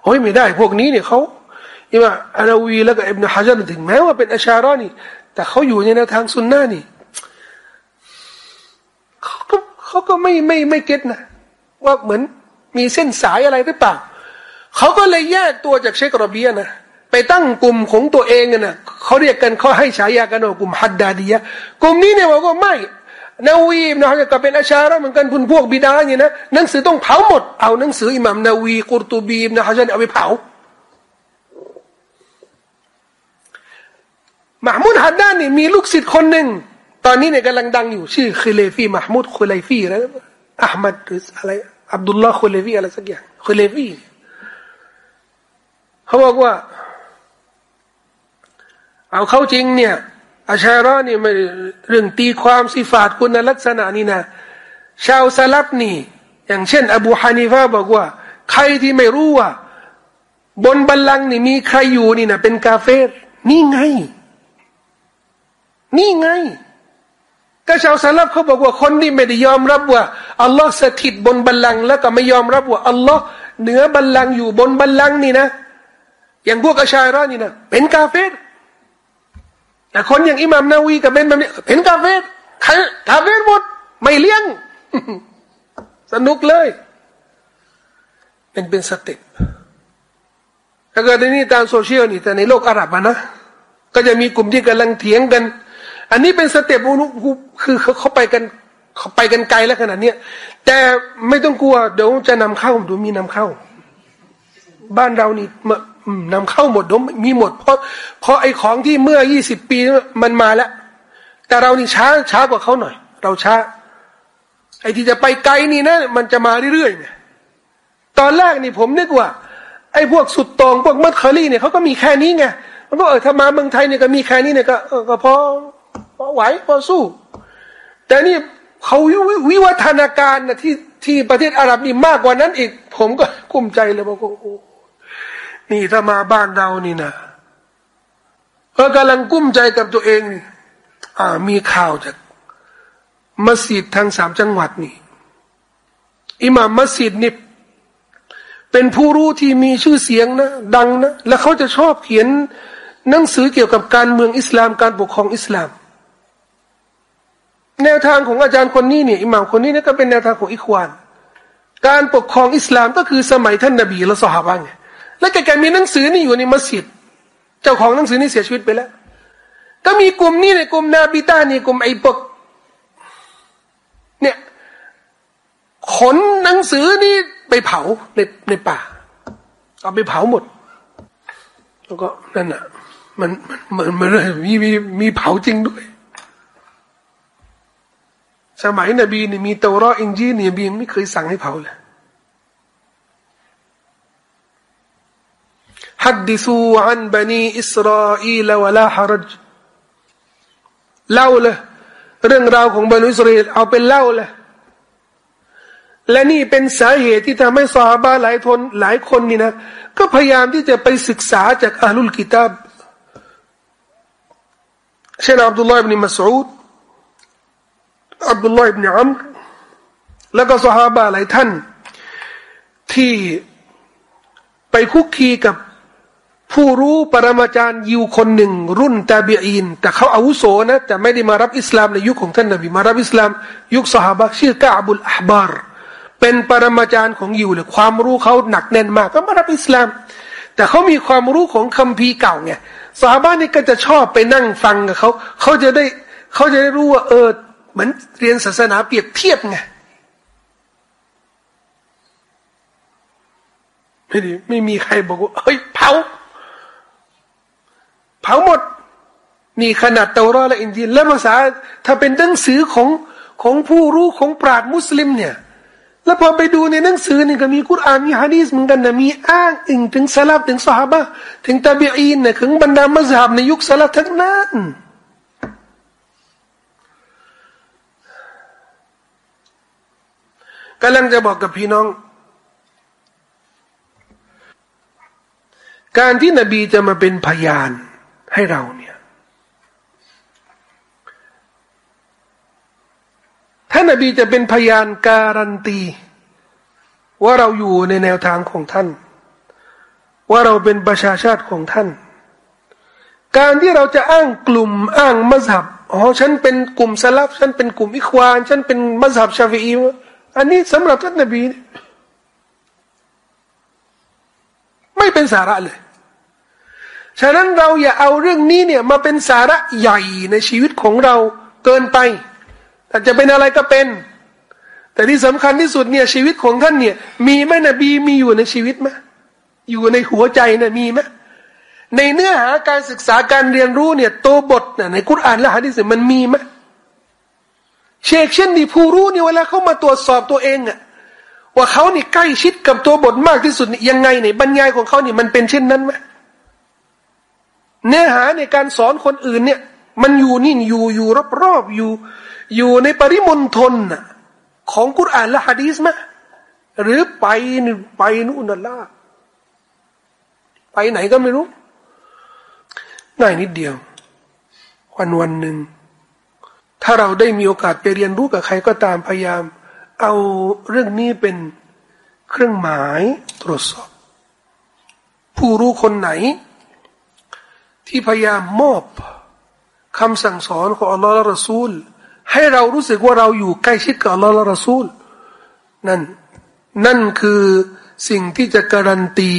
โอ้ยไม่ได้ พวกนี้เนี่ยเขาอิหม่ามอานาวีแล้วก็อิบนาฮะจารถึงแม้ว่าเป็นอาชารันี่ แต่เขาอยู่ในแนวทางสุนนะนี่เขาก็เขาก็ไม่ไม่ไม่เก็ตนะว่าเหมือนมีเส้นสายอะไรหรือเปล่าเขาก็เลยแยกตัวจากเชคโรเบียนะไปตั้งกลุ่มของตัวเองนะเขาเรียกกันเขาให้ฉายากันว่ากลุ่มฮัดดาดียะกลุ่มนี้เนี่ยบอกว่าไม่นาวีนะฮะก็เป็นอาชาระเหมือนกันพุนพวกบิดาเนี่ยนะหนังสือต้องเผาหมดเอาหนังสืออิหมัมนาวีกุรตูบีนะฮะจะเอาไปเผา มหมุดฮัดดานนี่มีลูกศิษย์คนหนึ่ง ตอนนี้เนี่ยกำลังดังอยู่ ชื่อคุเลฟีมหมุดคุเลฟีนะอัลมัดหรืออะไรอับดุลลาห์คุเลฟีอะไรสักอย่างคุเลฟีเขาบอกว่า เอาเข้าจริงเนี่ยอาชาระนี่ไม่เรื่องตีความสิฟาตคุณลักษณะนี่นะ ชาวซาลับนี่ อย่างเช่น อบูฮานิฟาบอกว่า ใครที่ไม่รู้ว่า บนบัลลังก์นี่มีใครอยู่นี่นะเป็นกาเฟรนี่ไง นี่ไงก็ชาวซาลับเขาบอกว่าคนที่ไม่ได้ยอมรับว่าอัลลอฮ์สถิตบนบัลลังก์แล้วก็ไม่ยอมรับว่าอัลลอฮ์เหนือบัลลังก์อยู่บนบัลลังก์นี่นะ อย่างพวกอาชาอิเราะฮ์นี่นะเป็นกาเฟรแต่คนอย่างอิหม่ามนะวาวีกับเป็นแบบนี้เป็นกาเฟรกาเฟรหมดไม่เลี้ยง สนุกเลย เป็นเป็น step ถ้าเกิดในนี้ตามโซเชียลนี่แต่ในโลกอาหรับนะก็จะมีกลุ่มที่กำลังเถียงกัน อันนี้เป็น step คือเขาไปกันเขาไปกันไกลแล้วขนาดนี้แต่ไม่ต้องกลัวเดี๋ยวจะนำเข้าดูมีนำเข้า บ้านเรานี่นำเข้าหมดมีหมด เพราะเพราะไอ้ของที่เมื่อยี่สิบปีมันมาแล้ว แต่เรานี่ช้าช้ากว่าเขาหน่อย เราช้า ไอ้ที่จะไปไกลนี่นะ มันจะมาเรื่อยๆเนี่ยตอนแรกนี่ผมนึกว่า ไอ้พวกสุดตรงพวกมัดคารี่เนี่ยเขาก็มีแค่นี้ไงมันก็เออถ้ามาเมืองไทยเนี่ยก็มีแค่นี้เนี่ยก็ก็พอ อไหวพอสู้ แต่นี่เขาวิวัฒนาการนะที่ที่ประเทศอาหรับนี่มากกว่านั้นอีก ผมก็กุ้มใจเลยบอกโอ้นี่ถ้ามาบ้านเรานี่นะก็กำลังกุ้มใจกับตัวเองอ่ามีข่าวจากมัสยิดทางสามจังหวัดนี่อิหม่ามมัสยิดนี่เป็นผู้รู้ที่มีชื่อเสียงนะดังนะ แล้วเขาจะชอบเขียนหนังสือเกี่ยวกับการเมืองอิสลามการปกครองอิสลาม แนวทางของอาจารย์คนนี้เนี่ยอิหม่ามคนนี้เนี่ยก็เป็นแนวทางของอิควาน การปกครองอิสลามก็คือสมัยท่านนบีและสหายไงแล้วแกมีหนังสือนี่อยู่ในมัสยิด เจ้าของหนังสือนี่เสียชีวิตไปแล้ว ก็มีกลุ่มนี้ในกลุ่มนาบิตานี่กลุ่มไอ้ปกเนี่ยขนหนังสือนี่ไปเผาในในป่า เอาไปเผาหมด แล้วก็นั่นอะ มันมันมันมีมีมีเผาจริงด้วย สมัยนบีนี่มีเตารออินจีนี่บีไม่เคยสั่งให้เผาเลยฮัดดิซูอันบันีอิสราเอลวะลาฮารจเล่าเลยเรื่องราวของบรรดอิสราเอลเอาเป็นเล่าเลยและนี่เป็นสาเหตุที่ทำให้ซาบาหลายทนหลายคนนี่นะ ก็พยายามที่จะไปศึกษาจากอาลุลกิตาบเช่นอับดุลลอฮ์อิบนมัสอูด อับดุลลอฮ์อิบนอัมแล้วก็ซาฮาบะหลายท่าน ที่ไปคุกคีกับผู้รู้ปรมาจารย์ยิวคนหนึ่ง รุ่นตาบีอินแต่เขาอาวุโสนะแต่ไม่ได้มารับอิสลามในยุคของท่านนบีมารับอิสลาม ยุคสหายชื่อกาบุลอาบาร์เป็นปรมาจารย์ของยิวเลยความรู้เขาหนักแน่นมากก็มารับอิสลาม แต่เขามีความรู้ของคัมภีร์เก่าไงสหายนี่ก็จะชอบไปนั่งฟังกับเขาเขาจะได้เขาจะได้รู้ว่าเออ เหมือนเรียนศาสนาเปรียบเทียบไงไม่ดีไม่มีใครบอกว่าเฮ้ยเผาเผาหมดนี่ขนาดเตารอและอินเดียและภาษา ถ้าเป็นหนังสือของของผู้รู้ของปราดมุสลิมเนี่ยแล้วพอไปดูในหนังสือนี่ก็มีกุรอานมีฮะดีสเหมือนกันนะมีอ้างอิงถึงสลับถึงสหบะถึงตาบีอีนเนี่ยถึงบรรดามัสฮับในยุคสลับทั้งนั้น กำลังจะบอกกับพี่น้อง การที่นบีจะมาเป็นพยานให้เราเนี่ยท่านนบีจะเป็นพยานการันตี ว่าเราอยู่ในแนวทางของท่าน ว่าเราเป็นประชาชาติของท่าน การที่เราจะอ้างกลุ่มอ้างมัสฮับอ๋อฉันเป็นกลุ่มสลับฉันเป็นกลุ่มอิควาน ฉันเป็นมัสฮับชาฟีอี อันนี้สำหรับท่านนบีไม่เป็นสาระเลย ฉะนั้นเราอย่าเอาเรื่องนี้เนี่ยมาเป็นสาระใหญ่ในชีวิตของเราเกินไป แต่จะเป็นอะไรก็เป็น แต่ที่สำคัญที่สุดเนี่ยชีวิตของท่านเนี่ย มีไหมนบีมีอยู่ในชีวิตไหมอยู่ในหัวใจนะมีไหมในเนื้อหาการศึกษาการเรียนรู้เนี่ยโตบทในกุรอานและฮะดิษมันมีไหม เชกเช่นนี่ผู้รู้เนี่ยเวลาเขามาตรวจสอบตัวเองอะว่าเขานี่ใกล้ชิดกับตัวบทมากที่สุดยังไงเนี่ยบรรยายของเขานี่มันเป็นเช่นนั้นไหมเนื้อหาในการสอนคนอื่นเนี่ย มันอยู่นี่อยู่อยู่รอบๆอยู่ อยู่ในปริมณฑลน่ะของกุรอานและฮะดีสไหมหรือไปไปนู่นนั่นละไปไหนก็ไม่รู้ง่ายนิดเดียว วันวันหนึ่ง ถ้าเราได้มีโอกาสไปเรียนรู้กับใครก็ตามพยายาม เอาเรื่องนี้เป็นเครื่องหมายตรวจสอบ ผู้รู้คนไหน ที่พยายามมอบคำสั่งสอนของอัลลอฮ์และรอซูล ให้เรารู้สึกว่าเราอยู่ใกล้ชิดกับอัลลอฮ์และรอซูลนั่นนั่นคือสิ่งที่จะการันตี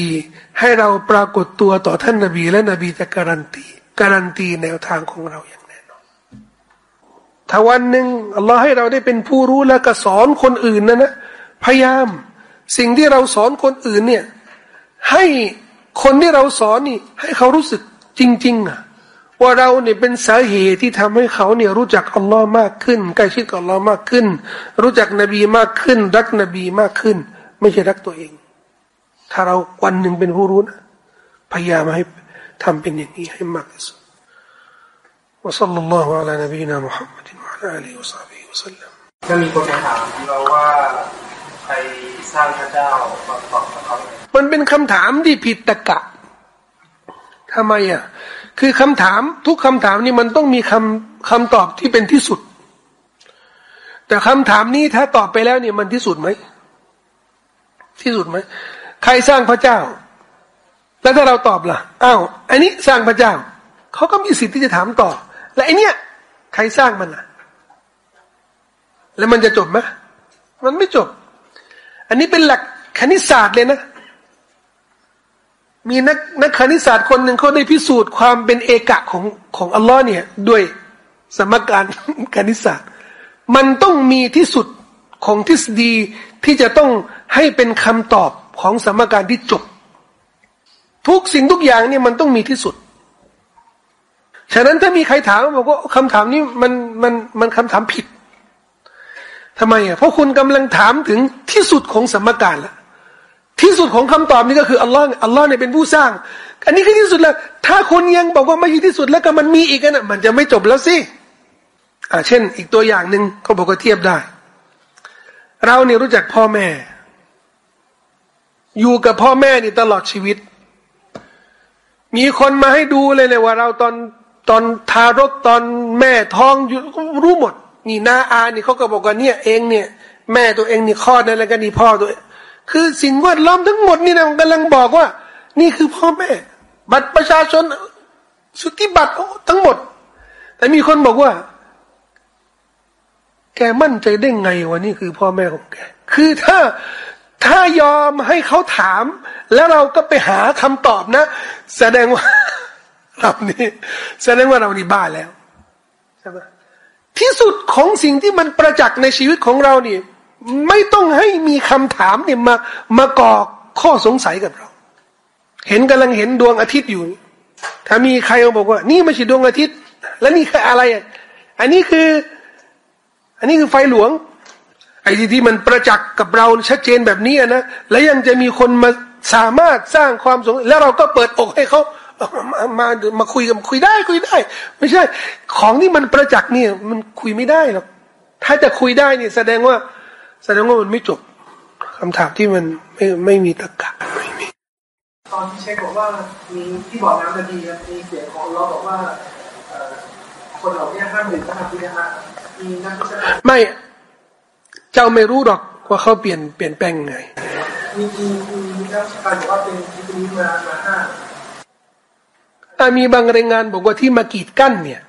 ให้เราปรากฏตัวต่อท่านนบีและนบีจะการันตี การันตีแนวทางของเราอย่าง ถ้าวันหนึ่งอัลลอฮ์ให้เราได้เป็นผู้รู้และก็สอนคนอื่นนะนะพยายามสิ่งที่เราสอนคนอื่นเนี่ย ให้คนที่เราสอนนี่ ให้เขารู้สึกจริง ๆอ่ะว่าเราเนี่ยเป็นสาเหตุที่ทำให้เขาเนี่ยรู้จักอัลลอฮ์มากขึ้นใกล้ชิดกับอัลลอฮ์มากขึ้น รู้จักนบีมากขึ้น รักนบีมากขึ้น ไม่ใช่รักตัวเอง ถ้าเราวันหนึ่งเป็นผู้รู้นะพยายามให้ทำเป็นอย่างนี้ให้มากที่สุด وصلى الله على نبينا محمد وعلى آله وصحبه وسلم ก็มีคนมาถามเราว่าใครสร้างพระเจ้ามาตอบกับเขา มันเป็นคำถามที่ผิดตะกะทำไมอ่ะ คือคำถามทุกคำถามนี่มันต้องมีคำคำตอบที่เป็นที่สุด แต่คำถามนี้ถ้าตอบไปแล้วเนี่ยมันที่สุดไหม ที่สุดไหม ใครสร้างพระเจ้า แล้วถ้าเราตอบล่ะ อ้าว อันนี้สร้างพระเจ้า เขาก็มีสิทธิ์ที่จะถามต่อ และไอเนี้ยใครสร้างมันล่ะ แล้วมันจะจบไหมมันไม่จบ อันนี้เป็นหลักคณิตศาสตร์เลยนะ มีนักนักคณิตศาสตร์คนหนึ่งเขาได้พิสูจน์ความเป็นเอกะของของอัลลอฮ์เนี่ย ด้วยสมการคณิตศาสตร์ มันต้องมีที่สุดของทฤษฎีที่จะต้องให้เป็นคำตอบของสมการที่จบ ทุกสิ่งทุกอย่างเนี่ยมันต้องมีที่สุด ฉะนั้นถ้ามีใครถามบอกว่าคำถามนี้มันมันมันคำถามผิด ทำไมอะเพราะคุณกำลังถามถึงที่สุดของสมการละที่สุดของคำตอบนี้ก็คืออัลลอฮ์อัลลอฮ์เนี่ยเป็นผู้สร้าง อันนี้คือที่สุดแล้วถ้าคนยังบอกว่าไม่ใช่ที่สุดแล้วก็มันมีอีกนะมันจะไม่จบแล้วสิอ่าเช่น อีกตัวอย่างหนึ่งเขาบอกว่าเทียบได้ เราเนี่ยรู้จักพ่อแม่ อยู่กับพ่อแม่นี่ตลอดชีวิต มีคนมาให้ดูเลยเลยว่า เราตอนตอนทารกตอนแม่ท้องอยู่รู้หมด นี่นาอานี่เขาก็บอกว่าเนี่ยเองเนี่ย แม่ตัวเองนี่คลอดนั่นแล้วก็นี่พ่อตัวคือสิ่งแวดล้อมทั้งหมดนี่นะมันกำลังบอกว่า นี่คือพ่อแม่ บัตรประชาชนสุติบัตรทั้งหมด แต่มีคนบอกว่า แกมั่นใจได้ไงว่านี่คือพ่อแม่ของแก คือถ้าถ้ายอมให้เขาถาม แล้วเราก็ไปหาคำตอบนะ แสดงว่าเรานี่แสดงว่าเรานี่บ้าแล้วใช่ไหม ที่สุดของสิ่งที่มันประจักษ์ในชีวิตของเรานี่ไม่ต้องให้มีคำถามเนี่ยมามาก่อข้อสงสัยกับเรา เห็นกำลังเห็นดวงอาทิตย์อยู่ ถ้ามีใครมาบอกว่า นี่ไม่ใช่ดวงอาทิตย์ แล้วนี่คืออะไรอะอันนี้คือ อันนี้คือไฟหลวง ไอ้ที่ที่มันประจักษ์กับเราชัดเจนแบบนี้นะ แล้วยังจะมีคนมาสามารถสร้างความสงสัยแล้วเราก็เปิดอกให้เขา มามามาคุยกันคุยได้คุยได้ ไม่ใช่ ของที่มันประจักษ์เนี่ย มันคุยไม่ได้หรอกถ้าจะคุยได้เนี่ย แสดงว่า แสดงว่ามันไม่จบคำถามที่มันไม่ไม่มีตะกะไม่มีตอนที่เช็คบอกว่ามีที่บอกน้ำนาดีมีเสียงของเราบอกว่าคนเหล่านี้ห้ามดื่มน้ำพิจารมีนักวิชาการไม่เจ้าไม่รู้หรอกว่าเขาเปลี่ยนเปลี่ยนแปลงไงมีมีมีนักวิชาการบอกว่าเป็นที่นี้มามาห้าแต่ มีบางรายงานบอกว่าที่มากีดกั้นเนี่ย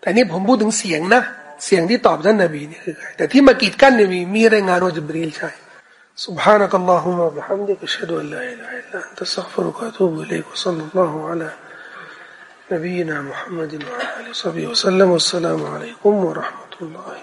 แต่นี่ผมพูดถึงเสียงนะเสียงที่ตอบท่านนบีนี่คือใครแต่ที่มากีดกั้นเนี่ยมีมีรายงานว่าจิบรีลใช่ سبحانك اللهم وبحمدك أشهد أن لا إله إلا أنت أستغفرك وأتوب إليك وصلى الله على نبينا محمد وعلى آله وصحبه وسلم والسلام عليكم ورحمة الله